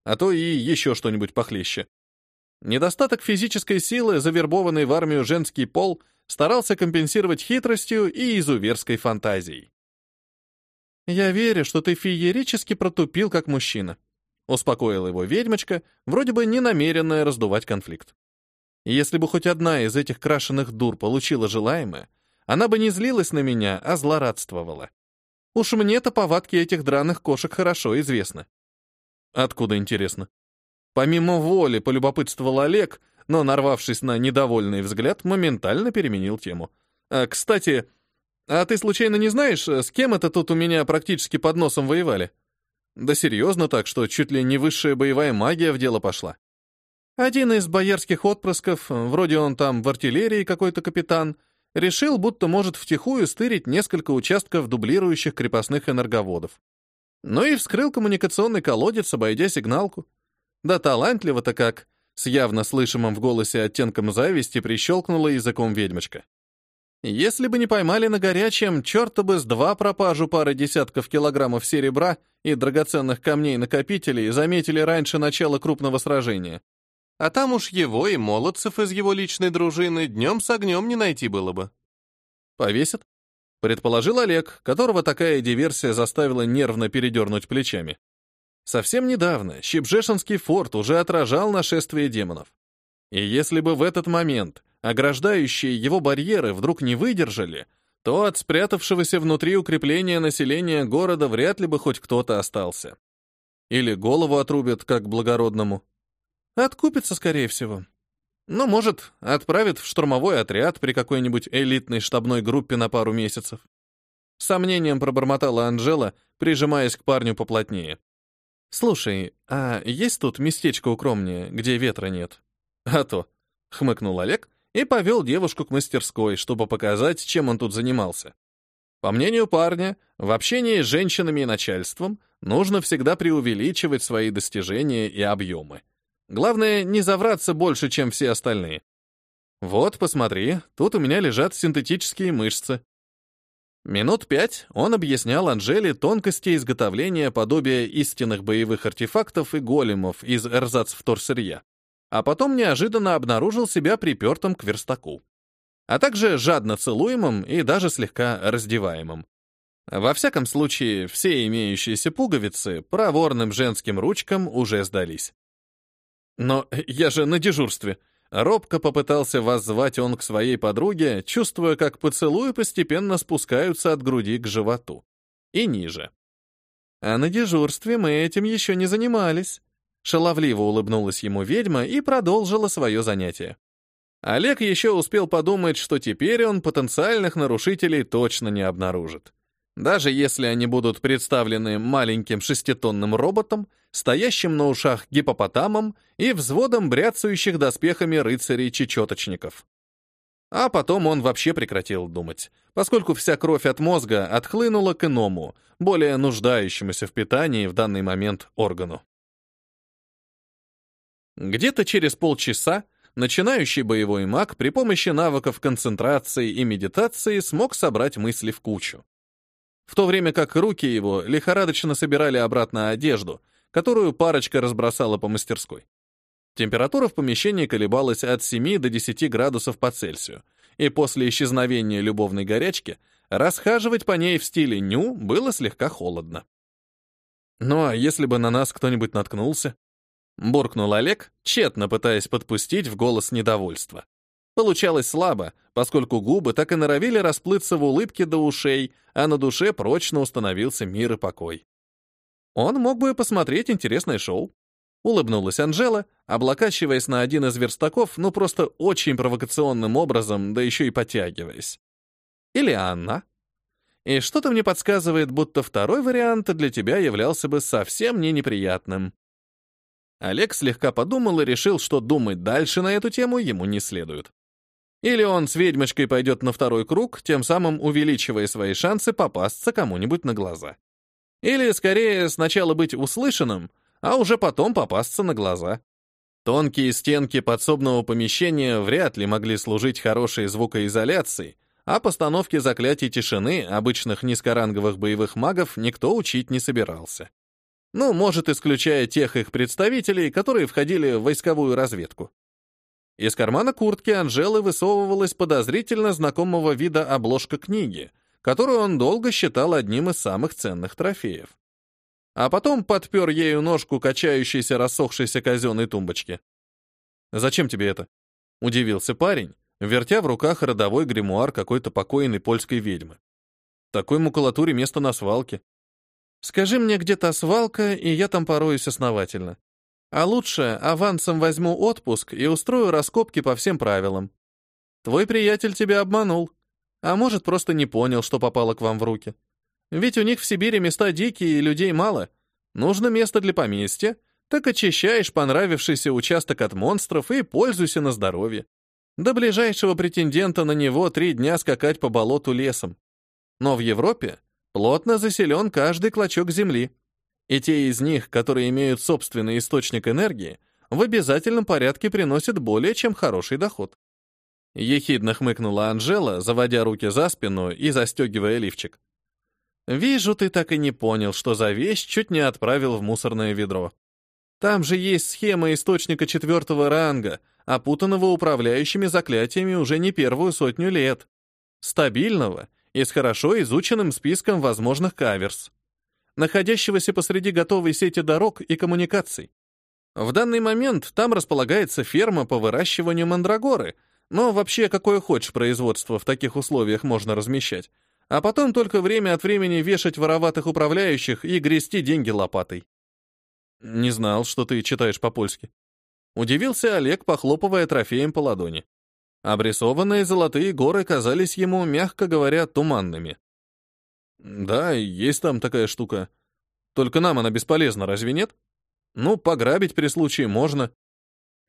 А то и еще что-нибудь похлеще. Недостаток физической силы, завербованный в армию женский пол, старался компенсировать хитростью и изуверской фантазией. «Я верю, что ты феерически протупил, как мужчина», — успокоила его ведьмочка, вроде бы не намеренная раздувать конфликт. Если бы хоть одна из этих крашеных дур получила желаемое, она бы не злилась на меня, а злорадствовала. Уж мне-то повадки этих драных кошек хорошо известны. Откуда, интересно? Помимо воли полюбопытствовал Олег, но, нарвавшись на недовольный взгляд, моментально переменил тему. А, «Кстати, а ты случайно не знаешь, с кем это тут у меня практически под носом воевали?» «Да серьезно так, что чуть ли не высшая боевая магия в дело пошла. Один из боярских отпрысков, вроде он там в артиллерии какой-то капитан, решил, будто может втихую стырить несколько участков дублирующих крепостных энерговодов. Ну и вскрыл коммуникационный колодец, обойдя сигналку. Да талантливо-то как, с явно слышимым в голосе оттенком зависти прищелкнула языком ведьмочка. Если бы не поймали на горячем, черта бы с два пропажу пары десятков килограммов серебра и драгоценных камней-накопителей заметили раньше начала крупного сражения. А там уж его и молодцев из его личной дружины днем с огнем не найти было бы. Повесят? Предположил Олег, которого такая диверсия заставила нервно передернуть плечами. Совсем недавно Щебжешинский форт уже отражал нашествие демонов. И если бы в этот момент ограждающие его барьеры вдруг не выдержали, то от спрятавшегося внутри укрепления населения города вряд ли бы хоть кто-то остался. Или голову отрубят, как благородному. Откупится, скорее всего. Ну, может, отправит в штурмовой отряд при какой-нибудь элитной штабной группе на пару месяцев. Сомнением пробормотала Анжела, прижимаясь к парню поплотнее. «Слушай, а есть тут местечко укромнее, где ветра нет?» «А то», — хмыкнул Олег и повел девушку к мастерской, чтобы показать, чем он тут занимался. По мнению парня, в общении с женщинами и начальством нужно всегда преувеличивать свои достижения и объемы. Главное, не завраться больше, чем все остальные. Вот, посмотри, тут у меня лежат синтетические мышцы. Минут пять он объяснял Анжеле тонкости изготовления подобия истинных боевых артефактов и големов из эрзац-вторсырья, а потом неожиданно обнаружил себя припертым к верстаку, а также жадно целуемым и даже слегка раздеваемым. Во всяком случае, все имеющиеся пуговицы проворным женским ручкам уже сдались. «Но я же на дежурстве», Робко попытался воззвать он к своей подруге, чувствуя, как поцелуи постепенно спускаются от груди к животу. И ниже. А на дежурстве мы этим еще не занимались. Шаловливо улыбнулась ему ведьма и продолжила свое занятие. Олег еще успел подумать, что теперь он потенциальных нарушителей точно не обнаружит. Даже если они будут представлены маленьким шеститонным роботом, стоящим на ушах гипопотамом и взводом бряцающих доспехами рыцарей-чечеточников. А потом он вообще прекратил думать, поскольку вся кровь от мозга отхлынула к иному, более нуждающемуся в питании в данный момент органу. Где-то через полчаса начинающий боевой маг при помощи навыков концентрации и медитации смог собрать мысли в кучу в то время как руки его лихорадочно собирали обратно одежду, которую парочка разбросала по мастерской. Температура в помещении колебалась от 7 до 10 градусов по Цельсию, и после исчезновения любовной горячки расхаживать по ней в стиле ню было слегка холодно. «Ну а если бы на нас кто-нибудь наткнулся?» Буркнул Олег, тщетно пытаясь подпустить в голос недовольство. Получалось слабо, поскольку губы так и норовили расплыться в улыбке до ушей, а на душе прочно установился мир и покой. Он мог бы посмотреть интересное шоу. Улыбнулась Анжела, облокачиваясь на один из верстаков, ну просто очень провокационным образом, да еще и подтягиваясь. Или Анна. И что-то мне подсказывает, будто второй вариант для тебя являлся бы совсем не неприятным. Олег слегка подумал и решил, что думать дальше на эту тему ему не следует. Или он с ведьмочкой пойдет на второй круг, тем самым увеличивая свои шансы попасться кому-нибудь на глаза. Или, скорее, сначала быть услышанным, а уже потом попасться на глаза. Тонкие стенки подсобного помещения вряд ли могли служить хорошей звукоизоляцией, а постановке заклятий тишины обычных низкоранговых боевых магов никто учить не собирался. Ну, может, исключая тех их представителей, которые входили в войсковую разведку. Из кармана куртки Анжелы высовывалась подозрительно знакомого вида обложка книги, которую он долго считал одним из самых ценных трофеев. А потом подпер ею ножку качающейся рассохшейся казенной тумбочки. «Зачем тебе это?» — удивился парень, вертя в руках родовой гримуар какой-то покойной польской ведьмы. «Такой макулатуре место на свалке. Скажи мне, где та свалка, и я там пороюсь основательно. А лучше авансом возьму отпуск и устрою раскопки по всем правилам. Твой приятель тебя обманул, а может, просто не понял, что попало к вам в руки. Ведь у них в Сибири места дикие и людей мало. Нужно место для поместья, так очищаешь понравившийся участок от монстров и пользуйся на здоровье. До ближайшего претендента на него три дня скакать по болоту лесом. Но в Европе плотно заселен каждый клочок земли. И те из них, которые имеют собственный источник энергии, в обязательном порядке приносят более чем хороший доход. Ехидно хмыкнула Анжела, заводя руки за спину и застегивая лифчик. «Вижу, ты так и не понял, что за вещь чуть не отправил в мусорное ведро. Там же есть схема источника четвертого ранга, опутанного управляющими заклятиями уже не первую сотню лет. Стабильного и с хорошо изученным списком возможных каверс, находящегося посреди готовой сети дорог и коммуникаций. В данный момент там располагается ферма по выращиванию мандрагоры, но вообще какое хочешь производство в таких условиях можно размещать, а потом только время от времени вешать вороватых управляющих и грести деньги лопатой. Не знал, что ты читаешь по-польски. Удивился Олег, похлопывая трофеем по ладони. Обрисованные золотые горы казались ему, мягко говоря, туманными. Да, есть там такая штука. Только нам она бесполезна, разве нет? Ну, пограбить при случае можно.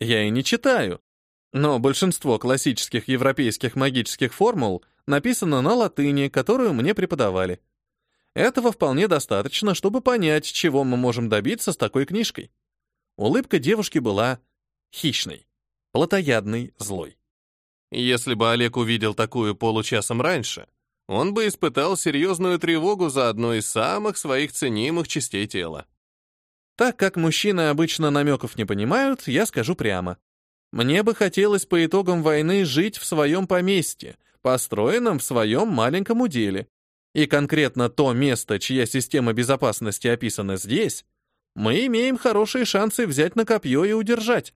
Я и не читаю. Но большинство классических европейских магических формул написано на латыни, которую мне преподавали. Этого вполне достаточно, чтобы понять, чего мы можем добиться с такой книжкой. Улыбка девушки была хищной, плотоядной, злой. Если бы Олег увидел такую получасом раньше, он бы испытал серьезную тревогу за одну из самых своих ценимых частей тела. Так как мужчины обычно намеков не понимают, я скажу прямо. Мне бы хотелось по итогам войны жить в своем поместье, построенном в своем маленьком уделе, и конкретно то место, чья система безопасности описана здесь, мы имеем хорошие шансы взять на копье и удержать.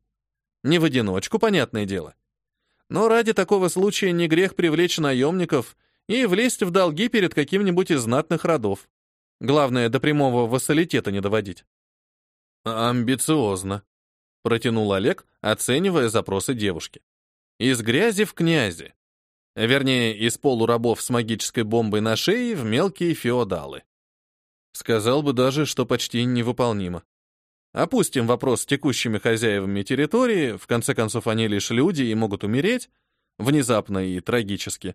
Не в одиночку, понятное дело. Но ради такого случая не грех привлечь наемников и влезть в долги перед каким-нибудь из знатных родов. Главное, до прямого вассалитета не доводить. «Амбициозно», — протянул Олег, оценивая запросы девушки. «Из грязи в князи. Вернее, из полурабов с магической бомбой на шее в мелкие феодалы. Сказал бы даже, что почти невыполнимо. Опустим вопрос с текущими хозяевами территории, в конце концов они лишь люди и могут умереть, внезапно и трагически.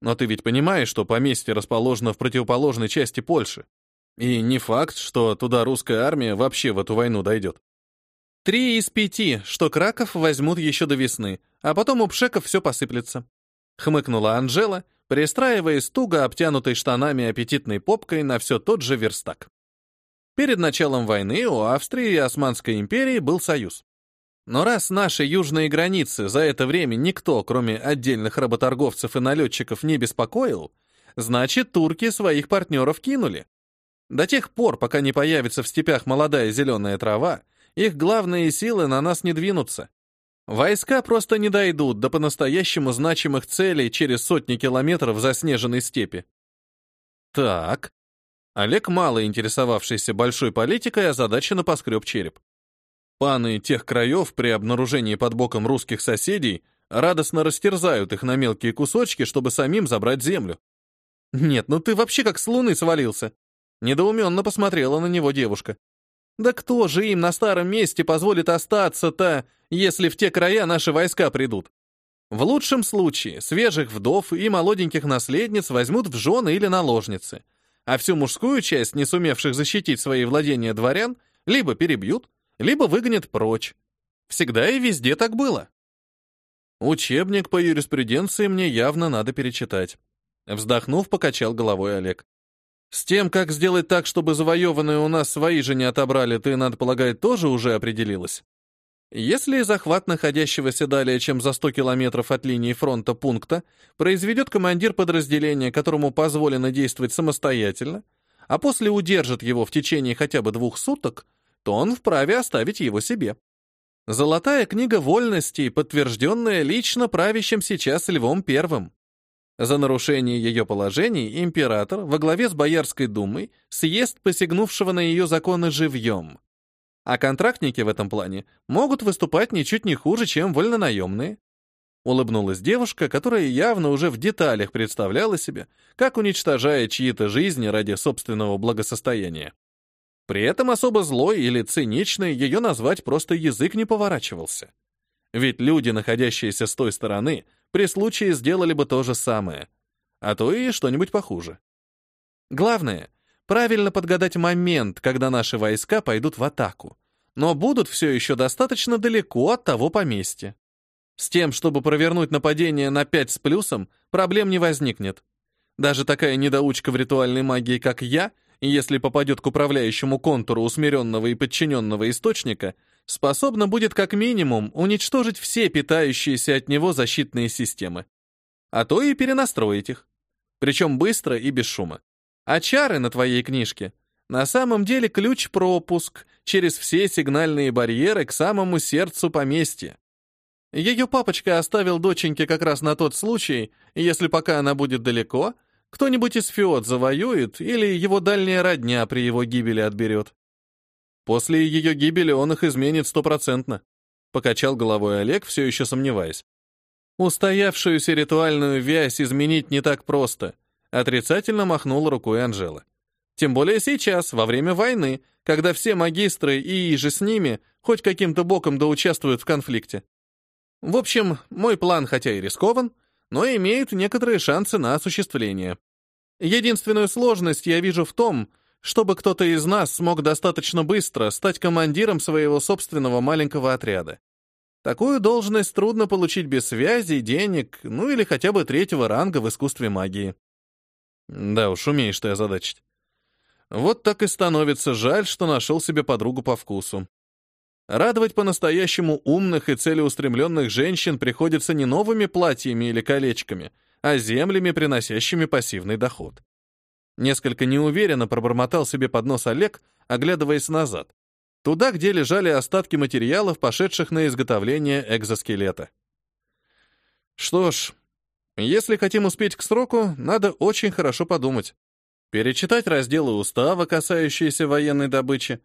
Но ты ведь понимаешь, что поместье расположено в противоположной части Польши. И не факт, что туда русская армия вообще в эту войну дойдет. Три из пяти, что Краков возьмут еще до весны, а потом у пшеков все посыплется хмыкнула Анжела, пристраиваясь туго обтянутой штанами аппетитной попкой на все тот же верстак. Перед началом войны у Австрии и Османской империи был союз. Но раз наши южные границы за это время никто, кроме отдельных работорговцев и налетчиков, не беспокоил, значит, турки своих партнеров кинули. До тех пор, пока не появится в степях молодая зеленая трава, их главные силы на нас не двинутся. Войска просто не дойдут до по-настоящему значимых целей через сотни километров заснеженной степи. Так. Олег, мало интересовавшийся большой политикой, озадаченно поскреб череп. Паны тех краев при обнаружении под боком русских соседей радостно растерзают их на мелкие кусочки, чтобы самим забрать землю. Нет, ну ты вообще как с луны свалился. Недоуменно посмотрела на него девушка. Да кто же им на старом месте позволит остаться-то, если в те края наши войска придут? В лучшем случае свежих вдов и молоденьких наследниц возьмут в жены или наложницы, а всю мужскую часть, не сумевших защитить свои владения дворян, либо перебьют, либо выгонят прочь. Всегда и везде так было. Учебник по юриспруденции мне явно надо перечитать. Вздохнув, покачал головой Олег. С тем, как сделать так, чтобы завоеванные у нас свои же не отобрали, ты, надо полагать, тоже уже определилась? Если захват находящегося далее, чем за 100 километров от линии фронта пункта, произведет командир подразделения, которому позволено действовать самостоятельно, а после удержит его в течение хотя бы двух суток, то он вправе оставить его себе. Золотая книга вольностей, подтвержденная лично правящим сейчас Львом Первым. За нарушение ее положений император во главе с Боярской думой съест посягнувшего на ее законы живьем. А контрактники в этом плане могут выступать ничуть не хуже, чем вольнонаемные. Улыбнулась девушка, которая явно уже в деталях представляла себе, как уничтожает чьи-то жизни ради собственного благосостояния. При этом особо злой или циничной ее назвать просто язык не поворачивался. Ведь люди, находящиеся с той стороны, при случае сделали бы то же самое, а то и что-нибудь похуже. Главное — правильно подгадать момент, когда наши войска пойдут в атаку, но будут все еще достаточно далеко от того поместья. С тем, чтобы провернуть нападение на 5 с плюсом, проблем не возникнет. Даже такая недоучка в ритуальной магии, как я, если попадет к управляющему контуру усмиренного и подчиненного источника, способна будет как минимум уничтожить все питающиеся от него защитные системы. А то и перенастроить их. Причем быстро и без шума. А чары на твоей книжке на самом деле ключ-пропуск через все сигнальные барьеры к самому сердцу поместья. Ее папочка оставил доченьке как раз на тот случай, если пока она будет далеко, кто-нибудь из феод завоюет или его дальняя родня при его гибели отберет. После ее гибели он их изменит стопроцентно. Покачал головой Олег, все еще сомневаясь. Устоявшуюся ритуальную вязь изменить не так просто. Отрицательно махнул рукой Анжела. Тем более сейчас, во время войны, когда все магистры и же с ними хоть каким-то боком да участвуют в конфликте. В общем, мой план хотя и рискован, но имеет некоторые шансы на осуществление. Единственную сложность я вижу в том, чтобы кто-то из нас смог достаточно быстро стать командиром своего собственного маленького отряда. Такую должность трудно получить без связи, денег, ну или хотя бы третьего ранга в искусстве магии. Да уж, умеешь ты озадачить. Вот так и становится жаль, что нашел себе подругу по вкусу. Радовать по-настоящему умных и целеустремленных женщин приходится не новыми платьями или колечками, а землями, приносящими пассивный доход. Несколько неуверенно пробормотал себе под нос Олег, оглядываясь назад. Туда, где лежали остатки материалов, пошедших на изготовление экзоскелета. Что ж, если хотим успеть к сроку, надо очень хорошо подумать. Перечитать разделы устава, касающиеся военной добычи,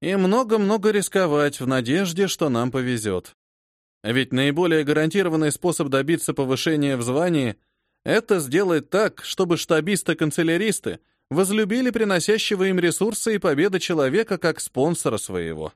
и много-много рисковать в надежде, что нам повезет. Ведь наиболее гарантированный способ добиться повышения в звании — это сделать так, чтобы штабисты-канцеляристы возлюбили приносящего им ресурсы и победы человека как спонсора своего.